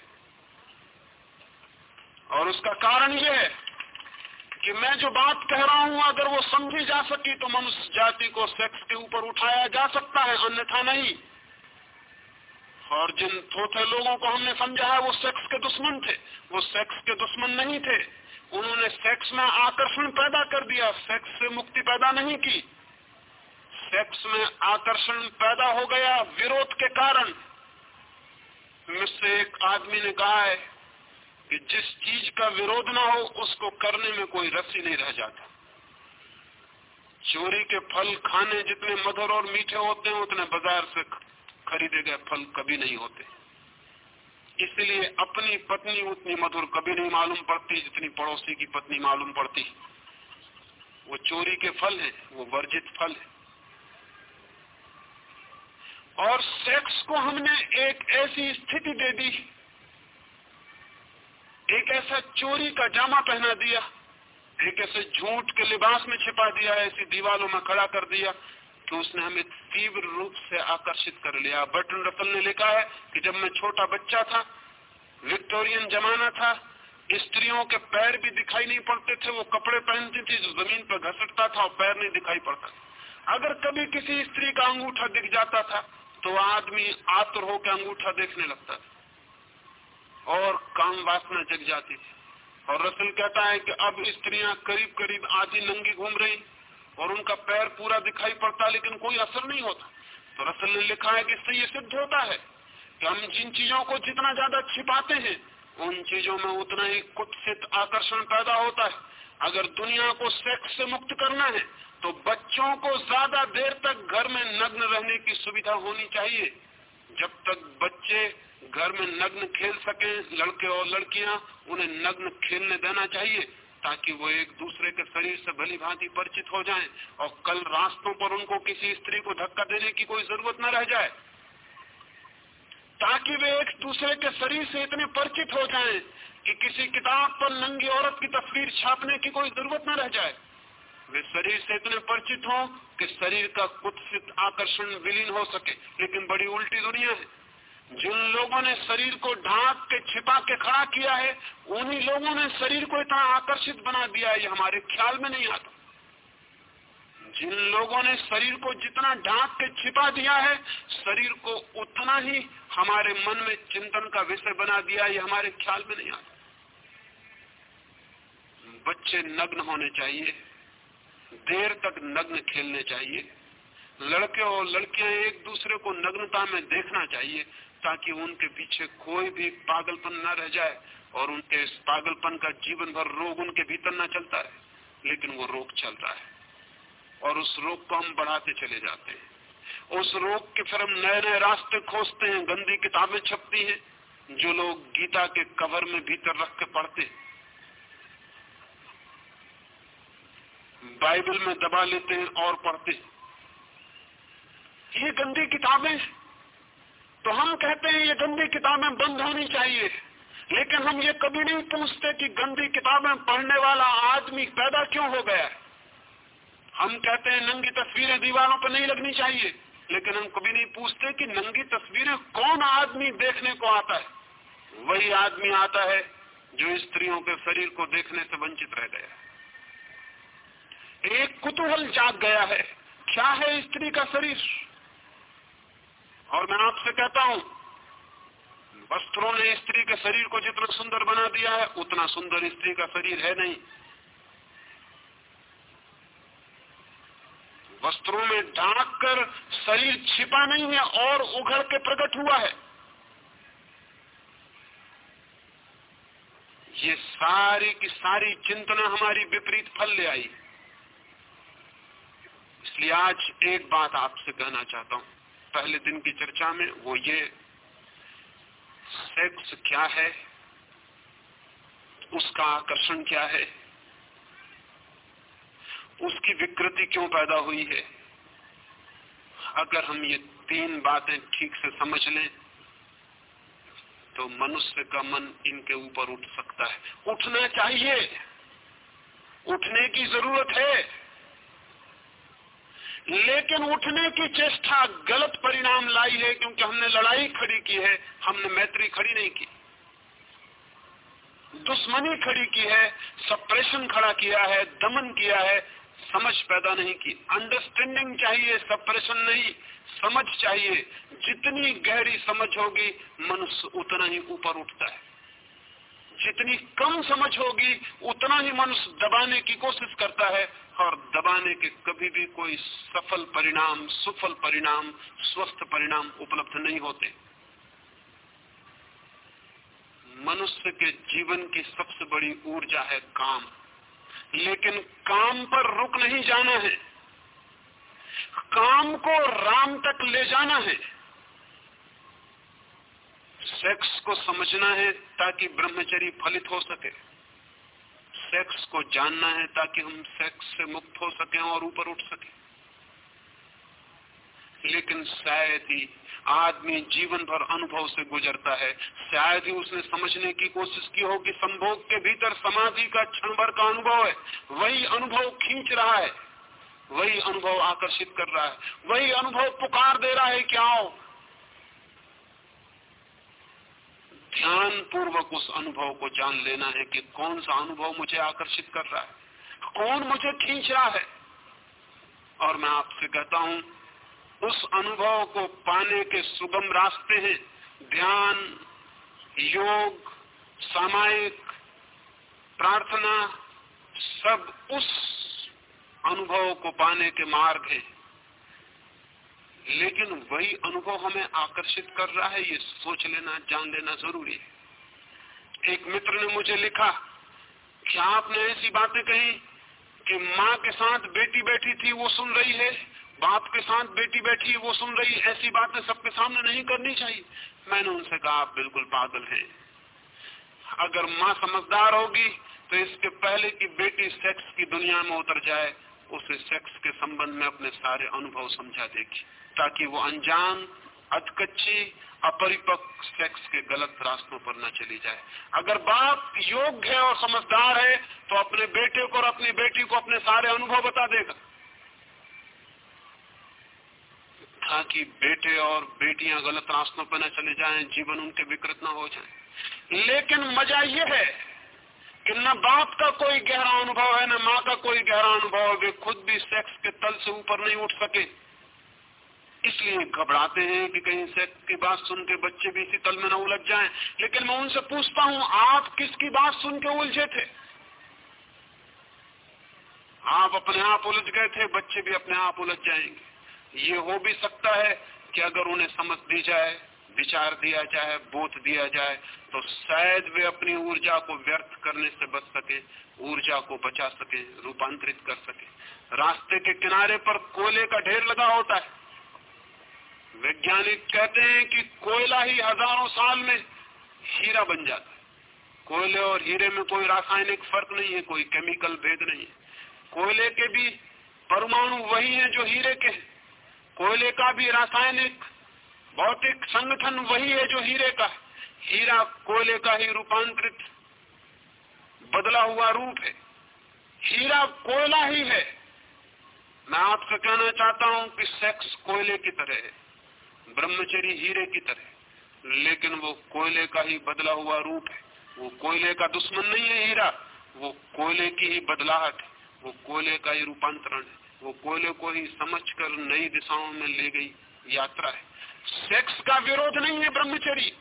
और उसका कारण यह है कि मैं जो बात कह रहा हूँ, अगर वो समझी जा सकी तो मनुष्य जाति को सेक्स के ऊपर उठाया जा सकता है, अन्यथा नहीं। और जिन थोथे लोगों को हमने समझा है, वो सेक्स के दुश्मन थे। वो सेक्स के दुश्मन नहीं थे। उन्होंने सेक्स में आकर्षण पैदा कर दिया सेक्स से मुक्ति पैदा नहीं की। सेक्स में आकर्षण पैदा हो गया विरोध के कारण। मुझसे एक आदमी ने कहा है कि जिस चीज़ का विरोध ना हो, उसको करने में कोई रसी नहीं रह जाता। चोरी के फल खाने जितने मधुर और मीठे होते हैं, उतने बाज़ार से खरीदे गए फल कभी नहीं होते। इसलिए अपनी पत्नी उतनी मधुर कभी नहीं मालूम पड़ती, जितनी पड़ोसी की पत्नी मालूम पड़ती। वो चोरी के फल है, वो वर्जित फल है। और सेक्स को हमने एक ऐसी स्थिति दे दी, एक ऐसा चोरी का जामा पहना दिया, एक ऐसे झूठ के लिबास में छिपा दिया, ऐसी दीवारों में खड़ा कर दिया कि उसने हमें तीव्र रूप से आकर्षित कर लिया। बर्टन रसल ने लिखा है कि जब मैं छोटा बच्चा था, विक्टोरियन जमाना था, स्त्रियों के पैर भी दिखाई नहीं पड़ते थे, वो कपड़े पहनती थी, जो ज़मीन पर घसटता था और पैर नहीं दिखाई पड़ता। अगर कभी किसी स्त्री का अंगूठा दिख जाता था तो आदमी आतुर होकर अंगूठा देखने लगता था। और काम वासना जग जाती थी। और रसल कहता है कि अब स्त्रियाँ करीब करीब आधी नंगी घूम रही और उनका पैर पूरा दिखाई पड़ता लेकिन कोई असर नहीं होता। तो रसल ने लिखा है कि इससे ये सिद्ध होता है कि हम जिन चीज़ों को जितना ज़्यादा छिपाते हैं, उन चीज़ों में उतना ही कुत्सित आकर्षण पैदा होता है। अगर दुनिया को सेक्स से मुक्त करना है तो बच्चों को ज़्यादा देर तक घर में नग्न रहने की सुविधा होनी चाहिए। जब तक बच्चे घर में नग्न खेल सके, लड़के और लड़कियाँ, उन्हें नग्न खेलने देना चाहिए। ताकि वो एक दूसरे के शरीर से भली भांति परिचित हो जाएँ और कल रास्तों पर उनको किसी स्त्री को धक्का देने की कोई ज़रूरत न रह जाए। ताकि वे एक दूसरे के शरीर से इतने परिचित हो जाएँ कि किसी किताब पर नंगी औरत की तस्वीर छापने की कोई ज़रूरत न रह जाए। वे शरीर से इतने परिचित हो कि शरीर का कुत्सित आकर्षण विलीन हो सके। लेकिन बड़ी उल्टी दुनिया है। जिन लोगों ने शरीर को ढांक के छिपा के खड़ा किया है, उन्हीं लोगों ने शरीर को इतना आकर्षित बना दिया है, ये हमारे ख्याल में नहीं आता। जिन लोगों ने शरीर को जितना ढांक के छिपा दिया है, शरीर को उतना ही हमारे मन में चिंतन का विषय बना दिया ये हमारे ख्याल में नहीं आता। बच्चे नग्न होने चाहिए, देर तक नग्न खेलने चाहिए, लड़के और लड़कियाँ एक दूसरे को नग्नता में देखना चाहिए। ताकि उनके पीछे कोई भी पागलपन न रह जाए और उनके इस पागलपन का जीवन भर रोग उनके भीतर न चलता है लेकिन वो रोग चल रहा है। और उस रोग को हम बढ़ाते चले जाते हैं। उस रोग के फिर हम नए नए रास्ते खोजते हैं, गंदी किताबें छपती हैं, जो लोग गीता के कवर में भीतर रख के पढ़ते हैं। बाइबल में दबा लेते हैं और पढ़ते हैं। ये गंदी किताबें तो हम कहते हैं ये गंदी किताबें बंद होनी चाहिए। लेकिन हम ये कभी नहीं पूछते कि गंदी किताबें पढ़ने वाला आदमी पैदा क्यों हो गया। हम कहते हैं नंगी तस्वीरें दीवारों पर नहीं लगनी चाहिए। लेकिन हम कभी नहीं पूछते कि नंगी तस्वीरें कौन आदमी देखने को आता है। वही आदमी आता है जो स्त्रियों के शरीर को देखने से वंचित रह गया एक कुतूहल जाग गया है। क्या है स्त्री का शरीर? और मैं आपसे कहता हूँ, वस्त्रों ने स्त्री के शरीर को जितना सुंदर बना दिया है, उतना सुंदर स्त्री का शरीर है नहीं। वस्त्रों में ढांक कर शरीर छिपा नहीं है और उघड़ के प्रकट हुआ है। ये सारी की सारी चिंतना हमारी विपरीत फल ले आई। इसलिए आज एक बात आपसे कहना चाहता हूँ। पहले दिन की चर्चा में वो ये सेक्स क्या है? उसका आकर्षण क्या है? उसकी विकृति क्यों पैदा हुई है? अगर हम ये तीन बातें ठीक से समझ लें तो मनुष्य का मन इनके ऊपर उठ सकता है। उठना चाहिए। उठने की ज़रूरत है। लेकिन उठने की चेष्टा गलत परिणाम लाई है क्योंकि हमने लड़ाई खड़ी की है, हमने मैत्री खड़ी नहीं की। दुश्मनी खड़ी की है सप्रेशन खड़ा किया है, दमन किया है, समझ पैदा नहीं की। अंडरस्टैंडिंग चाहिए सप्रेशन नहीं, समझ चाहिए। जितनी गहरी समझ होगी, मनुष्य उतना ही ऊपर उठता है। जितनी कम समझ होगी, उतना ही मनुष्य दबाने की कोशिश करता है और दबाने के कभी भी कोई सफल परिणाम, सुफल परिणाम, स्वस्थ परिणाम उपलब्ध नहीं होते। मनुष्य के जीवन की सबसे बड़ी ऊर्जा है काम। लेकिन काम पर रुक नहीं जाना है। काम को राम तक ले जाना है। सेक्स को समझना है ताकि ब्रह्मचरी फलित हो सके। सेक्स को जानना है ताकि हम सेक्स से मुक्त हो सके और ऊपर उठ सके। लेकिन शायद ही आदमी जीवन भर अनुभव से गुजरता है। शायद ही उसने समझने की कोशिश की हो कि संभोग के भीतर समाधि का क्षण भर का अनुभव है। वही अनुभव खींच रहा है। वही अनुभव आकर्षित कर रहा है। वही अनुभव पुकार दे रहा है कि आओ ध्यान पूर्वक उस अनुभव को जान लेना है कि कौन सा अनुभव मुझे आकर्षित कर रहा है। कौन मुझे खींच रहा है? और मैं आपसे कहता हूँ, उस अनुभव को पाने के सुगम रास्ते हैं ध्यान, योग, सामायिक, प्रार्थना, सब उस अनुभव को पाने के मार्ग हैं। लेकिन वही अनुभव हमें आकर्षित कर रहा है, ये सोच लेना, जान लेना ज़रूरी है। एक मित्र ने मुझे लिखा, क्या आपने ऐसी बातें कही कि माँ के साथ बेटी बैठी थी, वो सुन रही है? बाप के साथ बेटी बैठी, वो सुन रही है? ऐसी बातें सबके सामने नहीं करनी चाहिए। मैंने उनसे कहा, आप बिल्कुल पागल हैं। अगर माँ समझदार होगी तो इसके पहले कि बेटी सेक्स की दुनिया में उतर जाए उसे सेक्स के संबंध में अपने सारे अनुभव समझा देगी, ताकि वो अनजान, अधकच्ची, अपरिपक्व सेक्स के गलत रास्तों पर न चली जाए। अगर बाप योग्य है और समझदार है तो अपने बेटे को और अपनी बेटी को अपने सारे अनुभव बता देगा। ताकि बेटे और बेटियाँ गलत रास्तों पर न चले जाएँ, जीवन उनके विकृत न हो जाए। लेकिन मज़ा यह है कि न बाप का कोई गहरा अनुभव है, न माँ का कोई गहरा अनुभव है, वे खुद भी सेक्स के तल से ऊपर नहीं उठ सके। इसलिए घबराते हैं कि कहीं सेक्स की बात सुन के बच्चे भी इसी तल में न उलझ जाएँ। लेकिन मैं उनसे पूछता हूँ, आप किसकी बात सुन के उलझे थे? आप अपने आप उलझ गए थे, बच्चे भी अपने आप उलझ जाएँगे। ये हो भी सकता है कि अगर उन्हें समझ दी जाए विचार दिया जाए, बोध दिया जाए तो शायद वे अपनी ऊर्जा को व्यर्थ करने से बच सके, ऊर्जा को बचा सके, रूपांतरित कर सके। रास्ते के किनारे पर कोयले का ढेर लगा होता है। वैज्ञानिक कहते हैं कि कोयला ही हज़ारों साल में हीरा बन जाता है। कोयले और हीरे में कोई रासायनिक फ़र्क नहीं है, कोई केमिकल भेद नहीं है। कोयले के भी परमाणु वही है जो हीरे के कोयले का भी रासायनिक भौतिक संगठन वही है जो हीरे का, हीरा कोयले का ही रूपांतरित, बदला हुआ रूप है। हीरा कोयला ही है। मैं आपसे कहना चाहता हूँ कि सेक्स कोयले की तरह है, ब्रह्मचरी हीरे की तरह लेकिन वो कोयले का ही बदला हुआ रूप है। वो कोयले का दुश्मन नहीं है हीरा, वो कोयले की ही बदलाहट है। वो कोयले का ही रूपांतरण है। वो कोयले को ही समझकर नई दिशाओं में ले गई यात्रा है। सेक्स का विरोध नहीं है ब्रह्मचरी।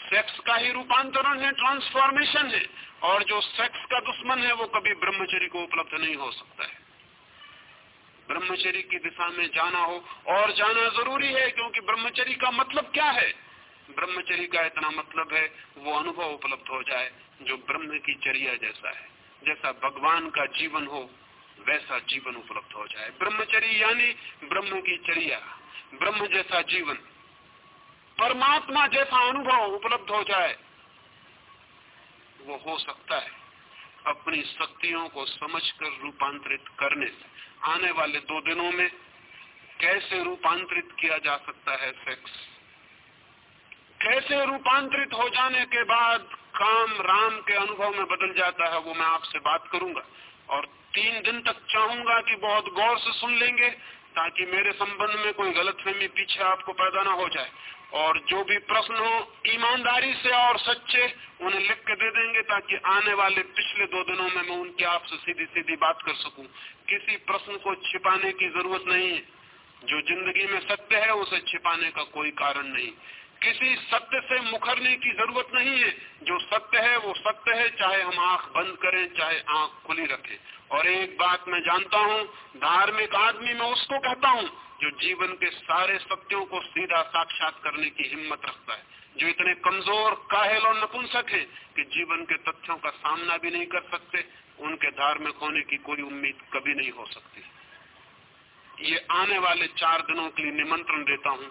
सेक्स का ही रूपांतरण है, ट्रांसफॉर्मेशन है, और जो सेक्स का दुश्मन है वो कभी ब्रह्मचरी को उपलब्ध नहीं हो सकता है। ब्रह्मचरी की दिशा में जाना हो, और जाना ज़रूरी है, क्योंकि ब्रह्मचरी का मतलब क्या है? ब्रह्मचरी का इतना मतलब है, वो अनुभव उपलब्ध हो जाए, जो ब्रह्म की चर्या जैसा है। जैसा भगवान का जीवन हो, वैसा जीवन उपलब्ध हो जाए। ब्रह्मचरी यानी ब्रह्म की चर्या। ब्रह्म जैसा जीवन। परमात्मा जैसा अनुभव उपलब्ध हो जाए, वो हो सकता है अपनी शक्तियों को समझकर रूपांतरित करने से। आने वाले दो दिनों में कैसे रूपांतरित किया जा सकता है सेक्स कैसे रूपांतरित हो जाने के बाद काम राम के अनुभव में बदल जाता है, वो मैं आपसे बात करूँगा। और तीन दिन तक चाहूँगा कि बहुत गौर से सुन लेंगे ताकि मेरे संबंध में कोई गलतफहमी पीछे आपको पैदा ना हो जाए। और जो भी प्रश्न हो, ईमानदारी से और सच्चे, उन्हें लिख के दे देंगे ताकि आने वाले पिछले दो दिनों में मैं उनकी आपसे सीधी सीधी बात कर सकूँ। किसी प्रश्न को छिपाने की ज़रूरत नहीं है। जो ज़िंदगी में सत्य है, उसे छिपाने का कोई कारण नहीं। किसी सत्य से मुखरने की ज़रूरत नहीं है। जो सत्य है, वो सत्य है। चाहे हम आँख बंद करें, चाहे आँख खुली रखें। और एक बात मैं जानता हूँ, धार्मिक आदमी मैं उसको कहता हूँ, जो जीवन के सारे सत्यों को सीधा साक्षात करने की हिम्मत रखता है। जो इतने कमज़ोर, काहेल और नपुंसक है कि जीवन के तथ्यों का सामना भी नहीं कर सकते, उनके धार्मिक होने की कोई उम्मीद कभी नहीं हो सकती। ये आने वाले चार दिनों के लिए निमंत्रण देता हूँ।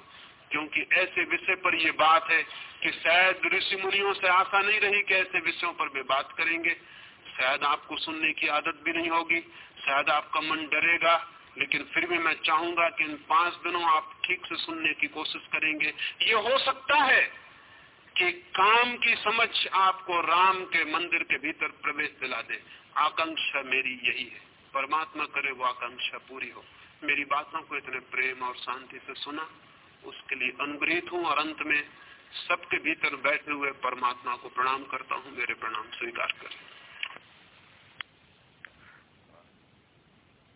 क्योंकि ऐसे विषय पर ये बात है कि शायद ऋषि मुनियों से आशा नहीं रही कि ऐसे विषयों पर वे बात करेंगे। शायद आपको सुनने की आदत भी नहीं होगी, शायद आपका मन डरेगा, लेकिन फिर भी मैं चाहूँगा कि इन पाँच दिनों आप ठीक से सुनने की कोशिश करेंगे। ये हो सकता है कि काम की समझ आपको राम के मंदिर के भीतर प्रवेश दिला दे। आकांक्षा मेरी यही है। परमात्मा करे वो आकांक्षा पूरी हो। मेरी बातों को इतने प्रेम और शांति से सुना। उसके लिए अनुग्रहित हूँ और अंत में सबके भीतर बैठे हुए परमात्मा को प्रणाम करता हूँ। मेरे प्रणाम स्वीकार करें।